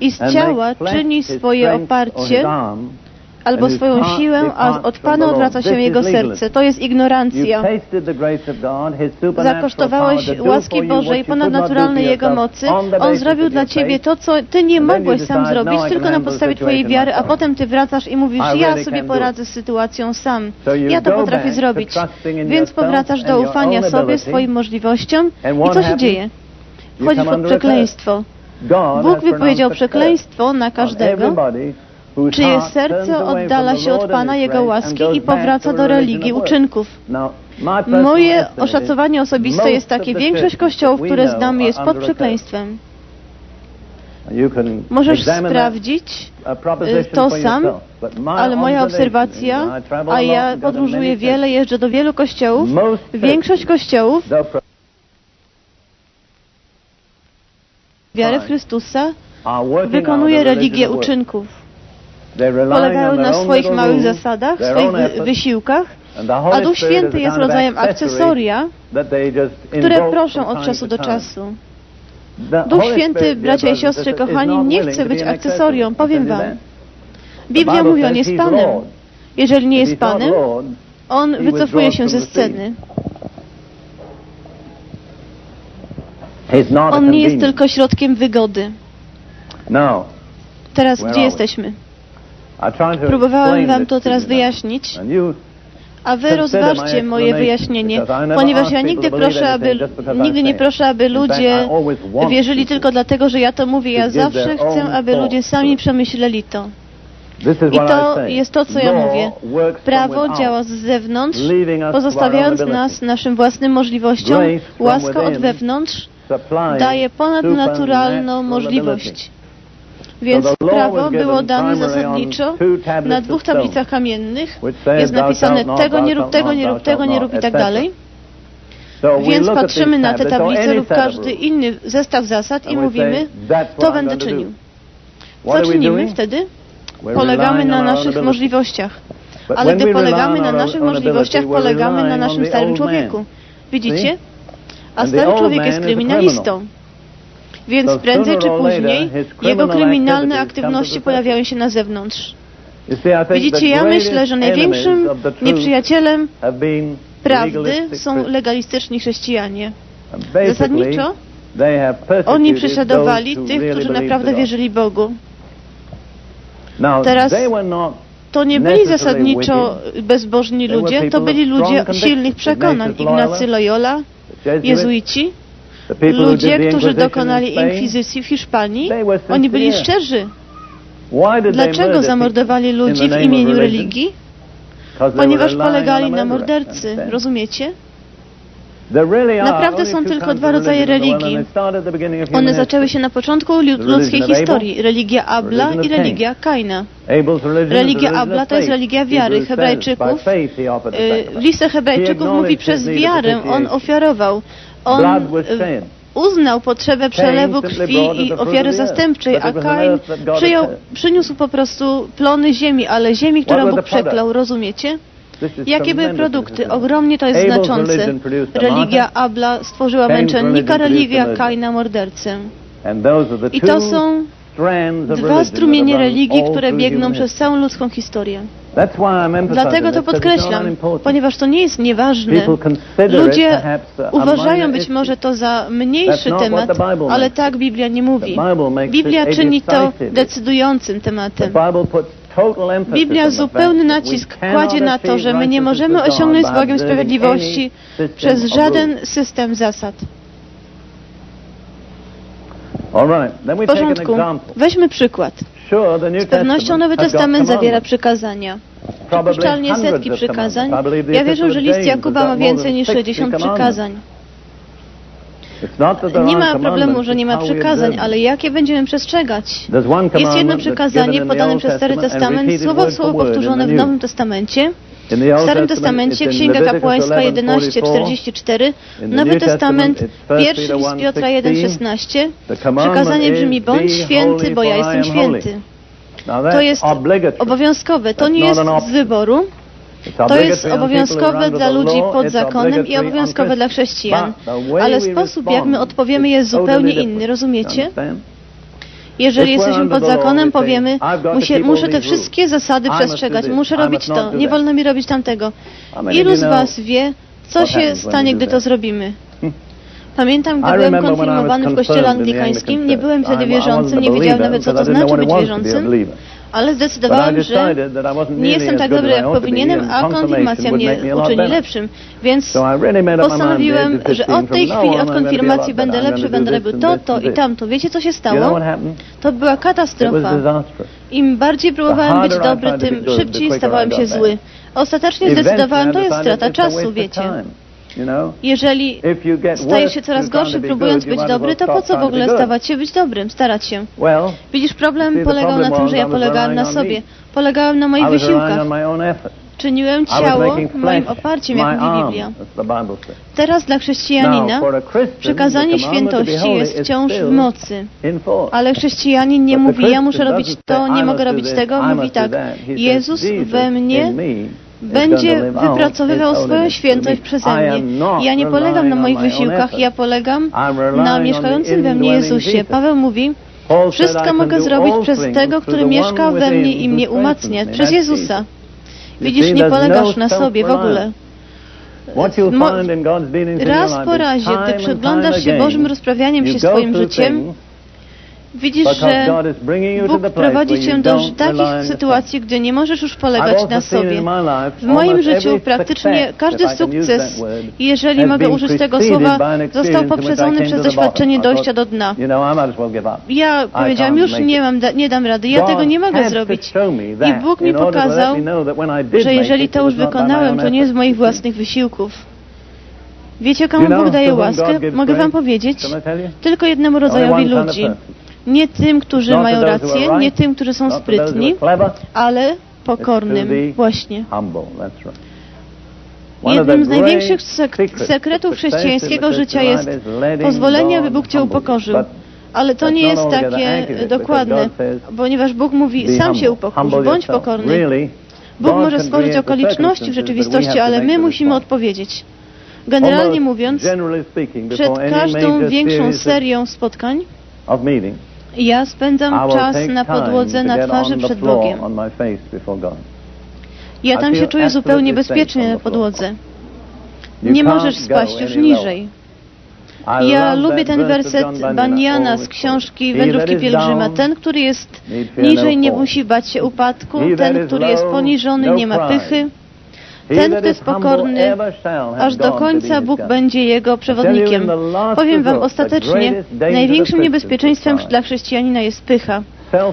i z ciała czyni swoje oparcie albo swoją siłę, a od Pana odwraca się jego serce. To jest ignorancja. Zakosztowałeś łaski Bożej, ponadnaturalnej Jego mocy. On zrobił dla Ciebie to, co Ty nie mogłeś sam zrobić, tylko na podstawie Twojej wiary, a potem Ty wracasz i mówisz, ja sobie poradzę z sytuacją sam. Ja to potrafię zrobić. Więc powracasz do ufania sobie, swoim możliwościom. I co się dzieje? Wchodzisz pod przekleństwo. Bóg wypowiedział przekleństwo na każdego, czyje serce oddala się od Pana Jego łaski i powraca do religii uczynków. Moje oszacowanie osobiste jest takie, większość kościołów, które znamy, jest pod przekleństwem. Możesz sprawdzić to sam, ale moja obserwacja, a ja podróżuję wiele, jeżdżę do wielu kościołów, większość kościołów wiary w Chrystusa wykonuje religię uczynków polegają na swoich małych zasadach, swoich wysiłkach, a Duch Święty jest rodzajem akcesoria, które proszą od czasu do czasu. Duch Święty, bracia i siostry kochani, nie chce być akcesorią, powiem wam. Biblia mówi, on jest Panem. Jeżeli nie jest Panem, on wycofuje się ze sceny. On nie jest tylko środkiem wygody. Teraz gdzie jesteśmy? Próbowałem Wam to teraz wyjaśnić, a Wy rozważcie moje wyjaśnienie, ponieważ ja nigdy, proszę, aby, nigdy nie proszę, aby ludzie wierzyli tylko dlatego, że ja to mówię. Ja zawsze chcę, aby ludzie sami przemyśleli to. I to jest to, co ja mówię. Prawo działa z zewnątrz, pozostawiając nas naszym własnym możliwościom. Łaska od wewnątrz daje ponadnaturalną możliwość. Więc prawo było dane zasadniczo na dwóch tablicach kamiennych. Jest napisane tego nie rób, tego nie rób, tego nie rób i tak dalej. Więc patrzymy na te tablice lub każdy inny zestaw zasad i mówimy, to będę czynił. Co czynimy wtedy? Polegamy na naszych możliwościach. Ale gdy polegamy na naszych możliwościach, polegamy na naszym starym człowieku. Widzicie? A stary człowiek jest kryminalistą. Więc prędzej czy później jego kryminalne aktywności pojawiają się na zewnątrz. Widzicie, ja myślę, że największym nieprzyjacielem prawdy są legalistyczni chrześcijanie. Zasadniczo oni prześladowali tych, którzy naprawdę wierzyli Bogu. Teraz to nie byli zasadniczo bezbożni ludzie, to byli ludzie silnych przekonań. Ignacy Loyola, jezuici, Ludzie, którzy dokonali inkwizycji w Hiszpanii, oni byli szczerzy. Dlaczego zamordowali ludzi w imieniu religii? Ponieważ polegali na mordercy. Rozumiecie? Naprawdę są tylko dwa rodzaje religii. One zaczęły się na początku ludzkiej historii. Religia Abla i religia Kaina. Religia Abla to jest religia wiary Hebrajczyków. Y, w listach Hebrajczyków mówi przez wiarę on ofiarował. On uznał potrzebę przelewu krwi i ofiary zastępczej, a Kain przyjął, przyniósł po prostu plony ziemi, ale ziemi, którą Bóg przeklał, rozumiecie? Jakie były produkty? Ogromnie to jest znaczące. Religia Abla stworzyła męczennika, religia Kaina mordercę. I to są dwa strumienie religii, które biegną przez całą ludzką historię. Dlatego to podkreślam, ponieważ to nie jest nieważne. Ludzie uważają być może to za mniejszy temat, ale tak Biblia nie mówi. Biblia czyni to decydującym tematem. Biblia zupełny nacisk kładzie na to, że my nie możemy osiągnąć z Bogiem sprawiedliwości przez żaden system zasad. W porządku. Weźmy przykład. Z pewnością Nowy Testament zawiera przykazania. przypuszczalnie setki przykazań. Ja wierzę, że list Jakuba ma więcej niż 60 przykazań. Nie ma problemu, że nie ma przykazań, ale jakie będziemy przestrzegać? Jest jedno przykazanie podane przez Stary Testament, słowo w słowo powtórzone w Nowym Testamencie. W Starym Testamencie Księga Kapłańska 11:44, Nowy Testament, pierwszy list Piotra 1:16. Przykazanie brzmi: bądź święty, bo ja jestem święty. To jest obowiązkowe, to nie jest z wyboru. To jest obowiązkowe dla ludzi pod zakonem i obowiązkowe dla chrześcijan. Ale sposób, jak my odpowiemy, jest zupełnie inny, rozumiecie? Jeżeli jesteśmy pod zakonem, powiemy, muszę, muszę te wszystkie zasady przestrzegać, muszę robić to, nie wolno mi robić tamtego. Ilu z Was wie, co się stanie, gdy to zrobimy? Pamiętam, gdy byłem konfirmowany w kościele anglikańskim, nie byłem wtedy wierzącym, nie wiedziałem nawet, co to znaczy być wierzącym ale zdecydowałem, że nie jestem tak dobry, jak powinienem, a konfirmacja mnie uczyni lepszym. Więc postanowiłem, że od tej chwili, od konfirmacji będę lepszy, będę robił to, to i tamto. Wiecie, co się stało? To była katastrofa. Im bardziej próbowałem być dobry, tym szybciej stawałem się zły. Ostatecznie zdecydowałem, to jest strata czasu, wiecie. Jeżeli stajesz się coraz gorszy, próbując być dobry, to po co w ogóle stawać się być dobrym, starać się? Widzisz, problem polegał na tym, że ja polegałem na sobie. Polegałem na moich wysiłkach. Czyniłem ciało moim oparciem, jak mówi Biblia. Teraz dla chrześcijanina przekazanie świętości jest wciąż w mocy. Ale chrześcijanin nie mówi, ja muszę robić to, nie mogę robić tego. Mówi tak, Jezus we mnie będzie wypracowywał swoją świętość przeze mnie. Ja nie polegam na moich wysiłkach, ja polegam na mieszkającym we mnie Jezusie. Paweł mówi, wszystko mogę zrobić przez tego, który mieszka we mnie i mnie umacnia, przez Jezusa. Widzisz, nie polegasz na sobie w ogóle. Mo raz po razie, gdy przyglądasz się Bożym rozprawianiem się swoim życiem, Widzisz, że Bóg prowadzi cię do takich sytuacji, gdzie nie możesz już polegać na sobie. W moim życiu praktycznie każdy sukces, jeżeli mogę użyć tego słowa, został poprzedzony przez doświadczenie dojścia do dna. Ja powiedziałam, już nie, mam, nie dam rady, ja tego nie mogę zrobić. I Bóg mi pokazał, że jeżeli to już wykonałem, to nie z moich własnych wysiłków. Wiecie, komu Bóg daje łaskę? Mogę Wam powiedzieć? Tylko jednemu rodzajowi ludzi. Nie tym, którzy mają rację, nie tym, którzy są sprytni, ale pokornym właśnie. Jednym z największych sek sekretów chrześcijańskiego życia jest pozwolenie, aby Bóg Cię upokorzył. Ale to nie jest takie dokładne, ponieważ Bóg mówi, sam się upokorz, bądź pokorny. Bóg może stworzyć okoliczności w rzeczywistości, ale my musimy odpowiedzieć. Generalnie mówiąc, przed każdą większą serią spotkań ja spędzam czas na podłodze, na twarzy przed Bogiem. Ja tam się czuję zupełnie bezpiecznie na podłodze. Nie możesz spaść już niżej. Ja lubię ten werset Baniana z książki Wędrówki Pielgrzyma. Ten, który jest niżej, nie musi bać się upadku. Ten, który jest poniżony, nie ma pychy. Ten, kto jest pokorny, aż do końca Bóg będzie jego przewodnikiem. Powiem wam ostatecznie, największym niebezpieczeństwem dla chrześcijanina jest pycha,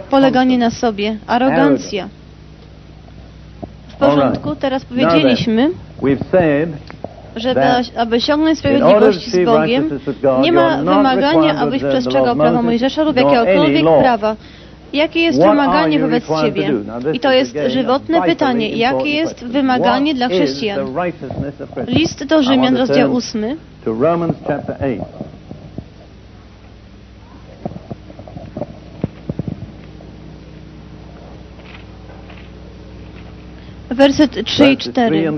poleganie na sobie, arogancja. W porządku, teraz powiedzieliśmy, że aby osiągnąć sprawiedliwość z Bogiem, nie ma wymagania, abyś przestrzegał prawa Mojżesza lub jakiegokolwiek prawa. Jakie jest wymaganie wobec Ciebie? I to jest żywotne pytanie. Jakie jest wymaganie dla chrześcijan? List do Rzymian, rozdział 8. Werset 3 i 4.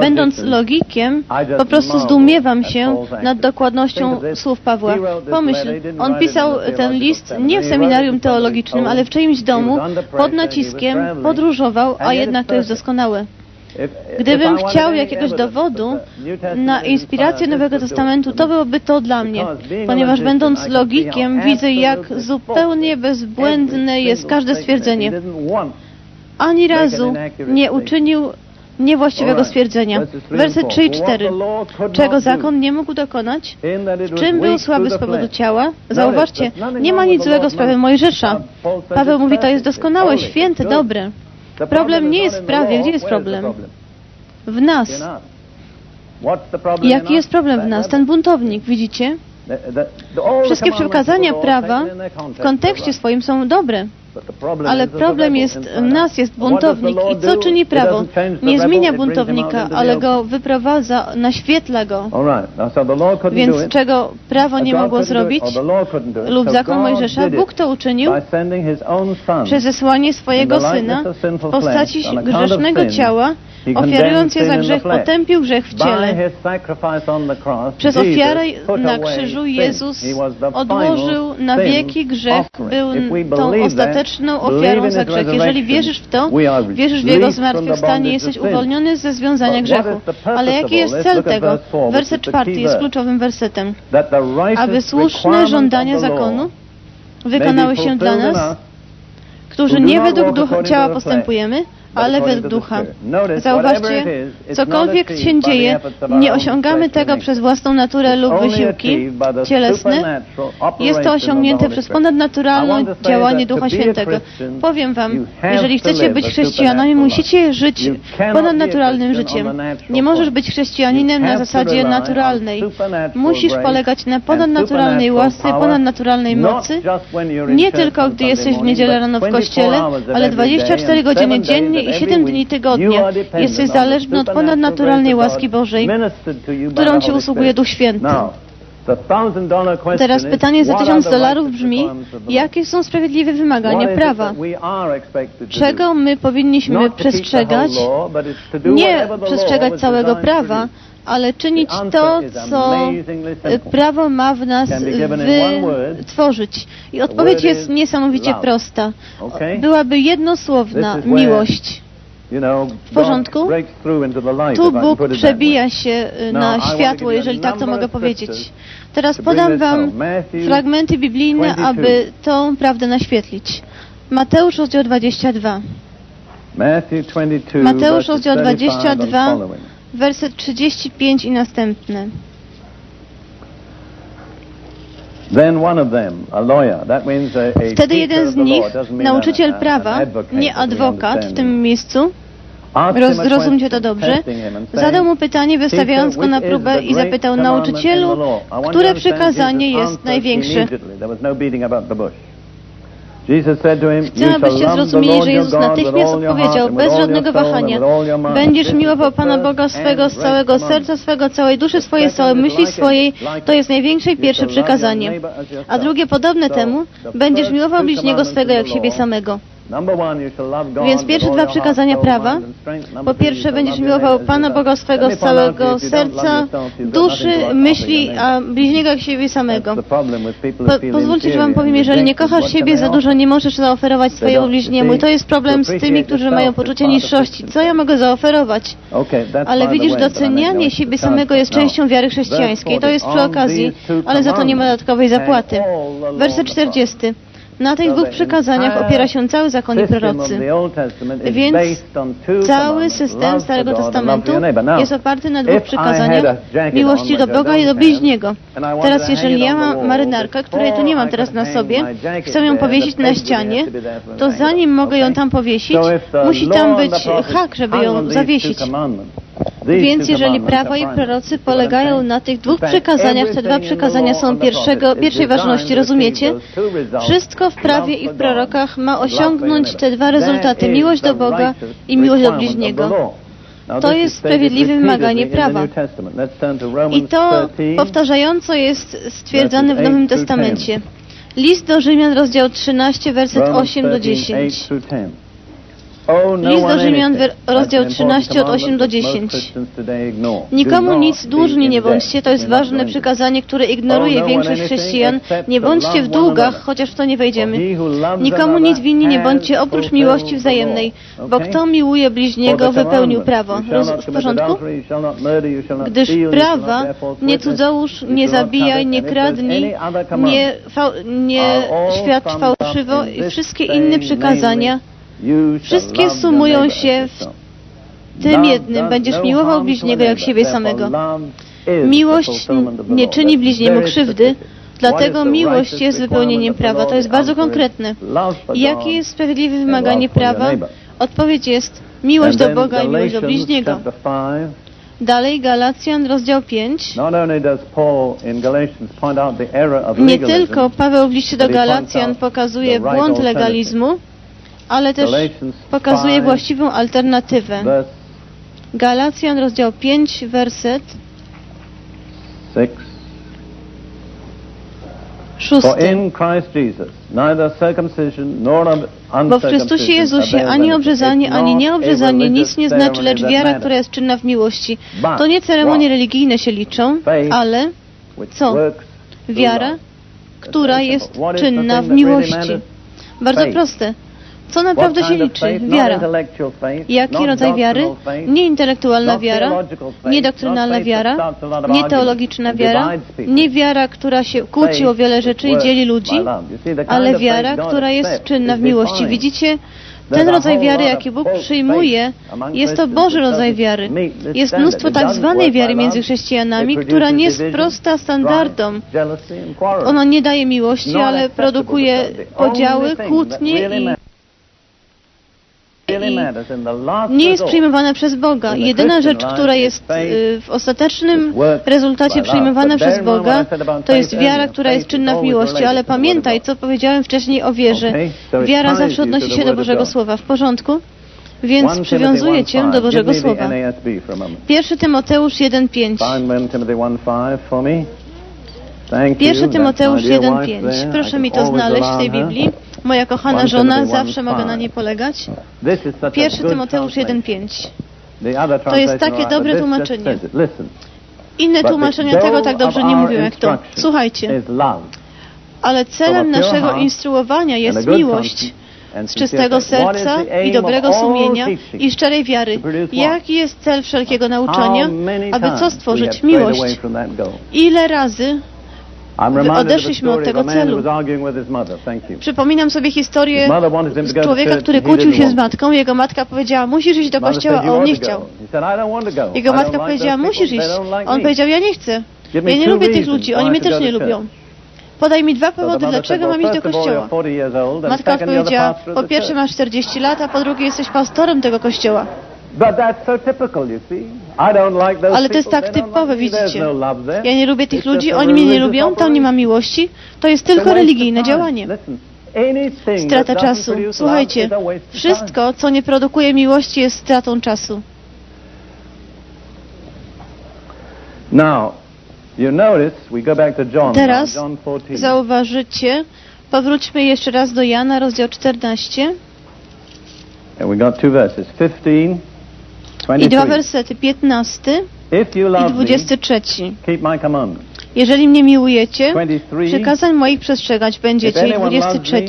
Będąc logikiem, po prostu zdumiewam się nad dokładnością słów Pawła. Pomyśl, on pisał ten list nie w seminarium teologicznym, ale w czyimś domu, pod naciskiem, podróżował, a jednak to jest doskonałe. Gdybym chciał jakiegoś dowodu na inspirację Nowego Testamentu, to byłoby to dla mnie, ponieważ będąc logikiem, widzę, jak zupełnie bezbłędne jest każde stwierdzenie. Ani razu nie uczynił niewłaściwego stwierdzenia. Wersy 3 i 4. Czego zakon nie mógł dokonać? W czym był słaby z powodu ciała? Zauważcie, nie ma nic złego z prawem Mojżesza. Paweł mówi, to jest doskonałe, święte, dobre. Problem nie jest w prawie. Gdzie jest problem? W nas. Jaki jest problem w nas? Ten buntownik, widzicie? Wszystkie przykazania prawa w kontekście swoim są dobre. Ale problem jest w nas, jest buntownik. I co czyni prawo? Nie zmienia buntownika, ale go wyprowadza, naświetla go. Więc czego prawo nie mogło zrobić? Lub zakon Mojżesza, Bóg to uczynił przez zesłanie swojego Syna w postaci grzesznego ciała, Ofiarując je za grzech, potępił grzech w ciele. Przez ofiarę na krzyżu Jezus odłożył na wieki grzech, był tą ostateczną ofiarą za grzech. Jeżeli wierzysz w to, wierzysz w Jego zmartwychwstanie, jesteś uwolniony ze związania grzechu. Ale jaki jest cel tego? Werset czwarty jest kluczowym wersetem. Aby słuszne żądania zakonu wykonały się dla nas, którzy nie według ducha ciała postępujemy, ale według ducha. Zauważcie, cokolwiek się dzieje, nie osiągamy tego przez własną naturę lub wysiłki cielesne. Jest to osiągnięte przez ponadnaturalne działanie Ducha Świętego. Powiem Wam, jeżeli chcecie być chrześcijanami, musicie żyć ponadnaturalnym życiem. Nie możesz być chrześcijaninem na zasadzie naturalnej. Musisz polegać na ponadnaturalnej łasce, ponadnaturalnej mocy, nie tylko gdy jesteś w niedzielę rano w kościele, ale 24 godziny dziennie i siedem dni tygodnia jesteś zależny od ponadnaturalnej łaski Bożej, którą Ci usługuje Duch Święty. Teraz pytanie za tysiąc dolarów brzmi, jakie są sprawiedliwe wymagania prawa? Czego my powinniśmy przestrzegać? Nie przestrzegać całego prawa, ale czynić to, co prawo ma w nas wytworzyć. I odpowiedź jest niesamowicie prosta. Byłaby jednosłowna miłość. W porządku? Tu Bóg przebija się y, na światło, jeżeli tak to mogę powiedzieć. Teraz podam Wam fragmenty biblijne, aby tą prawdę naświetlić. Mateusz rozdział 22. Mateusz rozdział 22, werset 35 i następne. Wtedy jeden z nich, nauczyciel prawa, nie adwokat w tym miejscu, Roz, rozumcie to dobrze? Zadał mu pytanie, wystawiając go na próbę i zapytał, nauczycielu, które przykazanie jest największe? Chcę, abyście zrozumieli, że Jezus natychmiast odpowiedział, bez żadnego wahania, będziesz miłował Pana Boga swego z całego serca swego, całej duszy swojej, z całej myśli swojej. To jest największe i pierwsze przykazanie. A drugie, podobne temu, będziesz miłował bliźniego swego jak siebie samego. Więc pierwsze dwa przykazania prawa. Po pierwsze, będziesz miłował Pana Boga swego z całego serca, duszy, myśli, a bliźniego jak siebie samego. Po, pozwólcie, że Wam powiem, jeżeli nie kochasz siebie za dużo, nie możesz zaoferować swojemu bliźniemu. I to jest problem z tymi, którzy mają poczucie niższości. Co ja mogę zaoferować? Ale widzisz, docenianie siebie samego jest częścią wiary chrześcijańskiej. To jest przy okazji, ale za to nie ma dodatkowej zapłaty. Werset 40. Na tych dwóch przykazaniach opiera się cały zakon i prorocy. Więc cały system Starego Testamentu jest oparty na dwóch przykazaniach miłości do Boga i do bliźniego. Teraz, jeżeli ja mam marynarkę, której tu nie mam teraz na sobie, chcę ją powiesić na ścianie, to zanim mogę ją tam powiesić, musi tam być hak, żeby ją zawiesić. Więc jeżeli prawo i prorocy polegają na tych dwóch przykazaniach, te dwa przykazania są pierwszego, pierwszej ważności, rozumiecie? Wszystko w prawie i w prorokach ma osiągnąć te dwa rezultaty, miłość do Boga i miłość do bliźniego. To jest sprawiedliwe wymaganie prawa. I to powtarzająco jest stwierdzane w Nowym Testamencie. List do Rzymian, rozdział 13, werset 8 do 10. List do Rzymian, rozdział 13, od 8 do 10. Nikomu nic dłużni nie bądźcie, to jest ważne przykazanie, które ignoruje większość chrześcijan. Nie bądźcie w długach, chociaż w to nie wejdziemy. Nikomu nic winni nie bądźcie, oprócz miłości wzajemnej, bo kto miłuje bliźniego, wypełnił prawo. Roz, w porządku? Gdyż prawa nie cudzołóż, nie zabijaj, nie kradnij, nie, nie świadcz fałszywo i wszystkie inne przykazania Wszystkie sumują się w tym jednym będziesz miłował bliźniego jak siebie samego. Miłość nie czyni bliźniemu krzywdy, dlatego miłość jest wypełnieniem prawa. To jest bardzo konkretne. Jakie jest sprawiedliwe wymaganie prawa? Odpowiedź jest miłość do Boga i miłość do bliźniego. Dalej Galacjan, rozdział 5. Nie tylko Paweł w liście do Galacjan pokazuje błąd legalizmu, ale też pokazuje właściwą alternatywę. Galacjan, rozdział 5, werset szósty. Bo w Chrystusie Jezusie ani obrzezanie, ani nieobrzezanie nic nie znaczy, lecz wiara, która jest czynna w miłości. To nie ceremonie religijne się liczą, ale co? Wiara, która jest czynna w miłości. Bardzo proste. Co naprawdę się liczy? Wiara. Jaki rodzaj wiary? Nie intelektualna wiara, nie doktrynalna wiara, nie teologiczna wiara, nie wiara, która się kłóci o wiele rzeczy i dzieli ludzi, ale wiara, która jest czynna w miłości. Widzicie? Ten rodzaj wiary, jaki Bóg przyjmuje, jest to Boży rodzaj wiary. Jest mnóstwo tak zwanej wiary między chrześcijanami, która nie sprosta standardom. Ona nie daje miłości, ale produkuje podziały, kłótnie i nie jest przyjmowana przez Boga. Jedyna rzecz, która jest y, w ostatecznym rezultacie przyjmowana przez Boga, to jest wiara, która jest czynna w miłości. Ale pamiętaj, co powiedziałem wcześniej o wierze. Wiara zawsze odnosi się do Bożego Słowa. W porządku? Więc przywiązuję Cię do Bożego Słowa. 1 Tymoteusz 1,5 1 Tymoteusz 1,5. Proszę mi to znaleźć w tej Biblii. Moja kochana żona, zawsze mogę na niej polegać. 1 Tymoteusz 1,5. To jest takie dobre tłumaczenie. Inne tłumaczenia tego tak dobrze nie mówią jak to. Słuchajcie. Ale celem naszego instruowania jest miłość z czystego serca i dobrego sumienia i szczerej wiary. Jaki jest cel wszelkiego nauczania? Aby co stworzyć? Miłość. Ile razy Odeszliśmy od tego celu. Przypominam sobie historię człowieka, który kłócił się z matką. Jego matka powiedziała, musisz iść do kościoła, a on nie chciał. Jego matka powiedziała, musisz iść. On powiedział, ja nie chcę. Ja nie lubię tych ludzi, oni mnie też nie lubią. Podaj mi dwa powody, dlaczego mam iść do kościoła. Matka odpowiedziała, po pierwsze masz 40 lat, a po drugie jesteś pastorem tego kościoła. Ale to jest tak typowe, widzicie. No ja nie lubię tych ludzi, oni mnie nie lubią, tam nie ma miłości. To jest tylko religijne działanie. Strata czasu. Słuchajcie, wszystko, co nie produkuje miłości, jest stratą czasu. Teraz zauważycie, powróćmy jeszcze raz do Jana, rozdział 14. And we got two verses, 15 i dwa wersety, 15 i 23. Jeżeli mnie miłujecie, przykazań moich przestrzegać będziecie. I 23.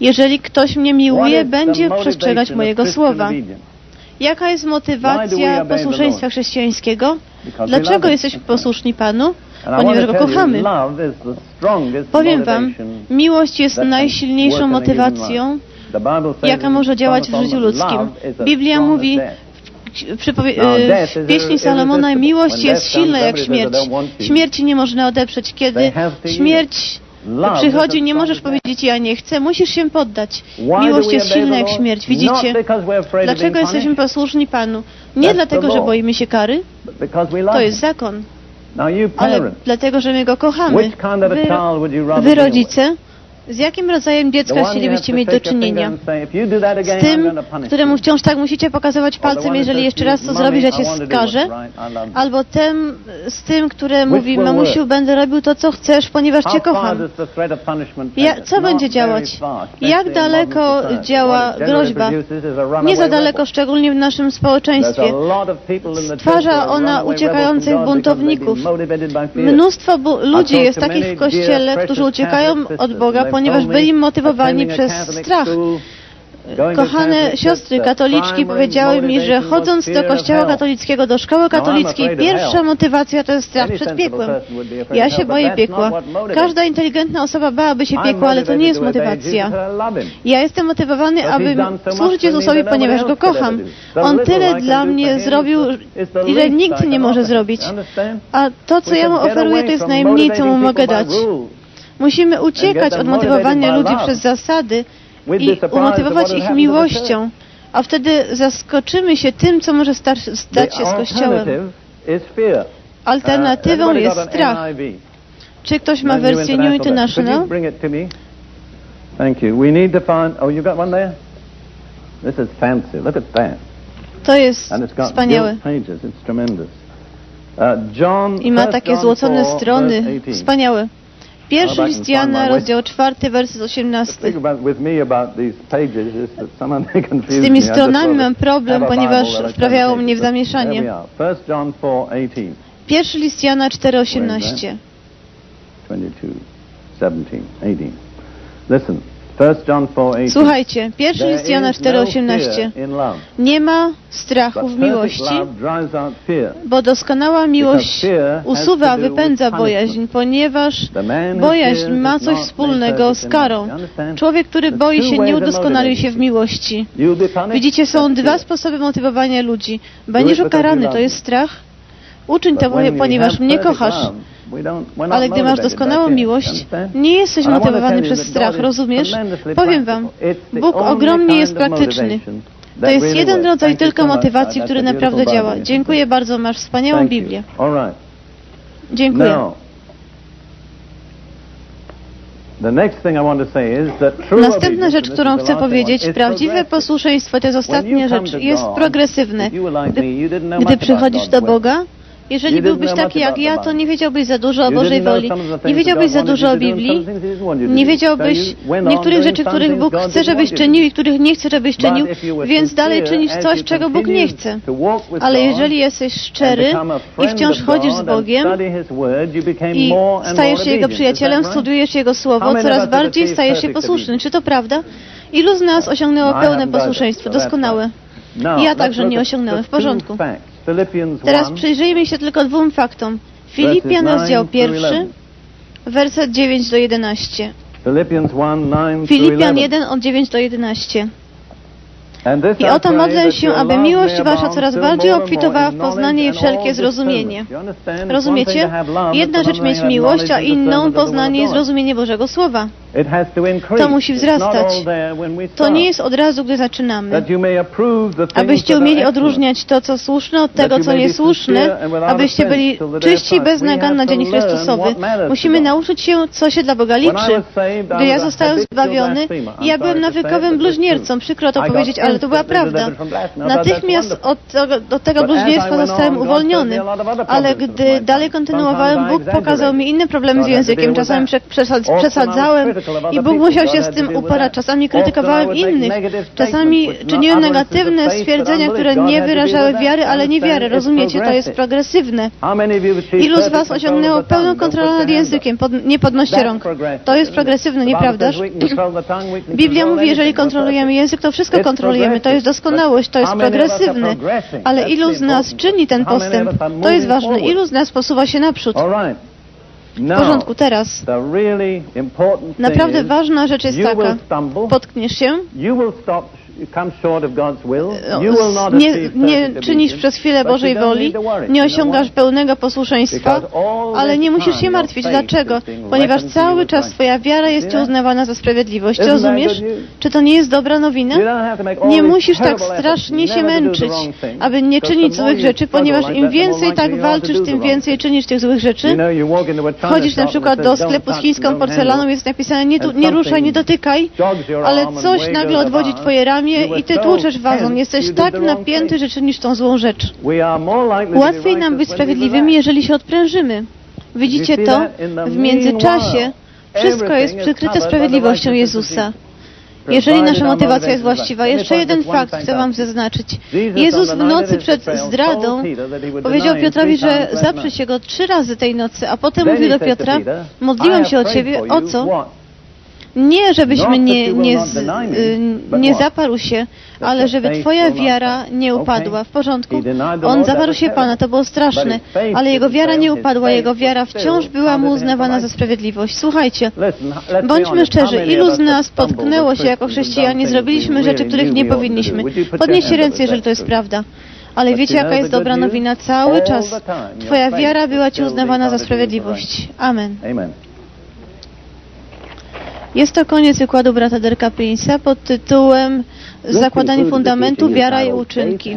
Jeżeli ktoś mnie miłuje, będzie przestrzegać mojego słowa. Jaka jest motywacja posłuszeństwa chrześcijańskiego? Dlaczego jesteśmy posłuszni Panu? Ponieważ Go kochamy. Powiem Wam, miłość jest najsilniejszą motywacją, jaka może działać w życiu ludzkim. Biblia mówi w pieśni Salomona miłość jest silna jak śmierć. Śmierci nie można odeprzeć. Kiedy śmierć przychodzi, nie możesz powiedzieć ja nie chcę, musisz się poddać. Miłość jest silna jak śmierć. Widzicie? Dlaczego jesteśmy posłuszni Panu? Nie dlatego, że boimy się kary. To jest zakon. Ale dlatego, że my Go kochamy. Wy, wy rodzice, z jakim rodzajem dziecka chcielibyście mieć do czynienia? Z tym, któremu wciąż tak musicie pokazywać palcem, jeżeli jeszcze raz to zrobisz, ja cię skażę? Albo tym, z tym, które mówi, mamusiu, będę robił to, co chcesz, ponieważ cię kocham. Ja, co będzie działać? Jak daleko działa groźba? Nie za daleko, szczególnie w naszym społeczeństwie. Stwarza ona uciekających buntowników. Mnóstwo ludzi jest takich w Kościele, którzy uciekają od Boga, ponieważ byli motywowani przez strach. Kochane siostry katoliczki powiedziały mi, że chodząc do kościoła katolickiego, do szkoły katolickiej, pierwsza motywacja to jest strach przed piekłem. Ja się boję piekła. Każda inteligentna osoba bałaby się piekła, ale to nie jest motywacja. Ja jestem motywowany, aby służyć Jezusowi, ponieważ Go kocham. On tyle dla mnie zrobił, ile nikt nie może zrobić. A to, co ja mu oferuję, to jest najmniej, co mu mogę dać. Musimy uciekać od motywowania ludzi przez zasady i umotywować ich miłością, a wtedy zaskoczymy się tym, co może stać się z Kościołem. Alternatywą uh, jest strach. Czy ktoś ma wersję New International? Thank you. We need to find. Oh, you got one there. This is fancy. Look at that. To jest wspaniałe. Uh, I ma takie złocone strony. Wspaniałe. Pierwszy list Jana, rozdział 4, werset 18. Z tymi stronami mam problem, ponieważ wprawiało mnie w zamieszanie. Pierwszy list Jana 4:18. 22, 17, 18. Listen. Słuchajcie, pierwszy list Jana 4,18. Nie ma strachu w miłości, bo doskonała miłość usuwa, wypędza bojaźń, ponieważ bojaźń ma coś wspólnego z karą. Człowiek, który boi się, nie udoskonalił się w miłości. Widzicie, są dwa sposoby motywowania ludzi. Będziesz ukarany, to jest strach. Uczyń to, ponieważ mnie kochasz. Ale gdy masz doskonałą miłość, nie jesteś motywowany przez strach, rozumiesz? Powiem Wam, Bóg ogromnie jest praktyczny. To jest jeden rodzaj tylko motywacji, który naprawdę działa. Dziękuję bardzo, masz wspaniałą Biblię. Dziękuję. Następna rzecz, którą chcę powiedzieć, prawdziwe posłuszeństwo to jest ostatnia rzecz, jest progresywne. Gdy, gdy przychodzisz do Boga, jeżeli byłbyś taki jak ja, to nie wiedziałbyś za dużo o Bożej woli, nie wiedziałbyś za dużo o Biblii, nie wiedziałbyś niektórych rzeczy, których Bóg chce, żebyś czynił i których nie chce, żebyś czynił, więc dalej czynisz coś, czego Bóg nie chce. Ale jeżeli jesteś szczery i wciąż chodzisz z Bogiem i stajesz się Jego przyjacielem, studiujesz Jego Słowo, coraz bardziej stajesz się posłuszny. Czy to prawda? Ilu z nas osiągnęło pełne posłuszeństwo, doskonałe? Ja także nie osiągnąłem. W porządku. Teraz przyjrzyjmy się tylko dwóm faktom. Filipian, rozdział pierwszy, werset 9 do 11. Filipian 1 od 9 do 11. I oto modlę się, aby miłość Wasza coraz bardziej obfitowała w poznanie i wszelkie zrozumienie. Rozumiecie? Jedna rzecz mieć miłość, a inną poznanie i zrozumienie Bożego Słowa. To musi wzrastać. To nie jest od razu, gdy zaczynamy. Abyście umieli odróżniać to, co słuszne, od tego, co niesłuszne, abyście byli czyści i bez nagan na dzień Chrystusowy. Musimy nauczyć się, co się dla Boga liczy. Gdy ja zostałem zbawiony, ja byłem nawykowym bluźniercą. Przykro to powiedzieć, ale to była prawda. Natychmiast od tego, od tego bluźnierstwa zostałem uwolniony. Ale gdy dalej kontynuowałem, Bóg pokazał mi inne problemy z językiem. Czasami przesadzałem, i Bóg musiał się z tym uporać. Czasami krytykowałem innych. Czasami czyniłem negatywne stwierdzenia, które nie wyrażały wiary, ale nie wiary. Rozumiecie? To jest progresywne. Ilu z Was osiągnęło pełną kontrolę nad językiem? Pod, nie podnoście rąk. To jest progresywne, nieprawdaż? Biblia mówi, jeżeli kontrolujemy język, to wszystko kontrolujemy. To jest doskonałość, to jest progresywne. Ale ilu z nas czyni ten postęp? To jest ważne. Ilu z nas posuwa się naprzód? W porządku, teraz. Naprawdę ważna rzecz jest taka. Potkniesz się, nie, nie czynisz przez chwilę Bożej woli, nie osiągasz pełnego posłuszeństwa, ale nie musisz się martwić. Dlaczego? Ponieważ cały czas Twoja wiara jest Ci uznawana za sprawiedliwość. Rozumiesz? Czy to nie jest dobra nowina? Nie musisz tak strasznie się męczyć, aby nie czynić złych rzeczy, ponieważ im więcej tak walczysz, tym więcej czynisz tych złych rzeczy. Wchodzisz na przykład do sklepu z chińską porcelaną, jest napisane nie, nie ruszaj, nie dotykaj, ale coś nagle odwodzi Twoje ramię, i Ty tłuczesz wazon. Jesteś tak napięty, że czynisz tą złą rzecz. Łatwiej nam być sprawiedliwymi, jeżeli się odprężymy. Widzicie to? W międzyczasie wszystko jest przykryte sprawiedliwością Jezusa. Jeżeli nasza motywacja jest właściwa, jeszcze jeden fakt chcę Wam zaznaczyć. Jezus w nocy przed zdradą powiedział Piotrowi, że zaprze się go trzy razy tej nocy, a potem mówił do Piotra, modliłem się o Ciebie, o co? Nie, żebyśmy nie, nie, z, y, nie zaparł się, ale żeby Twoja wiara nie upadła. W porządku. On zaparł się Pana, to było straszne, ale jego wiara nie upadła, jego wiara wciąż była mu uznawana za sprawiedliwość. Słuchajcie, bądźmy szczerzy, ilu z nas potknęło się jako chrześcijanie, zrobiliśmy rzeczy, których nie powinniśmy. Podnieście ręce, jeżeli to jest prawda. Ale wiecie, jaka jest dobra nowina? Cały czas Twoja wiara była Ci uznawana za sprawiedliwość. Amen. Jest to koniec wykładu brata Derka Prince'a pod tytułem Zakładanie fundamentu, wiara i uczynki.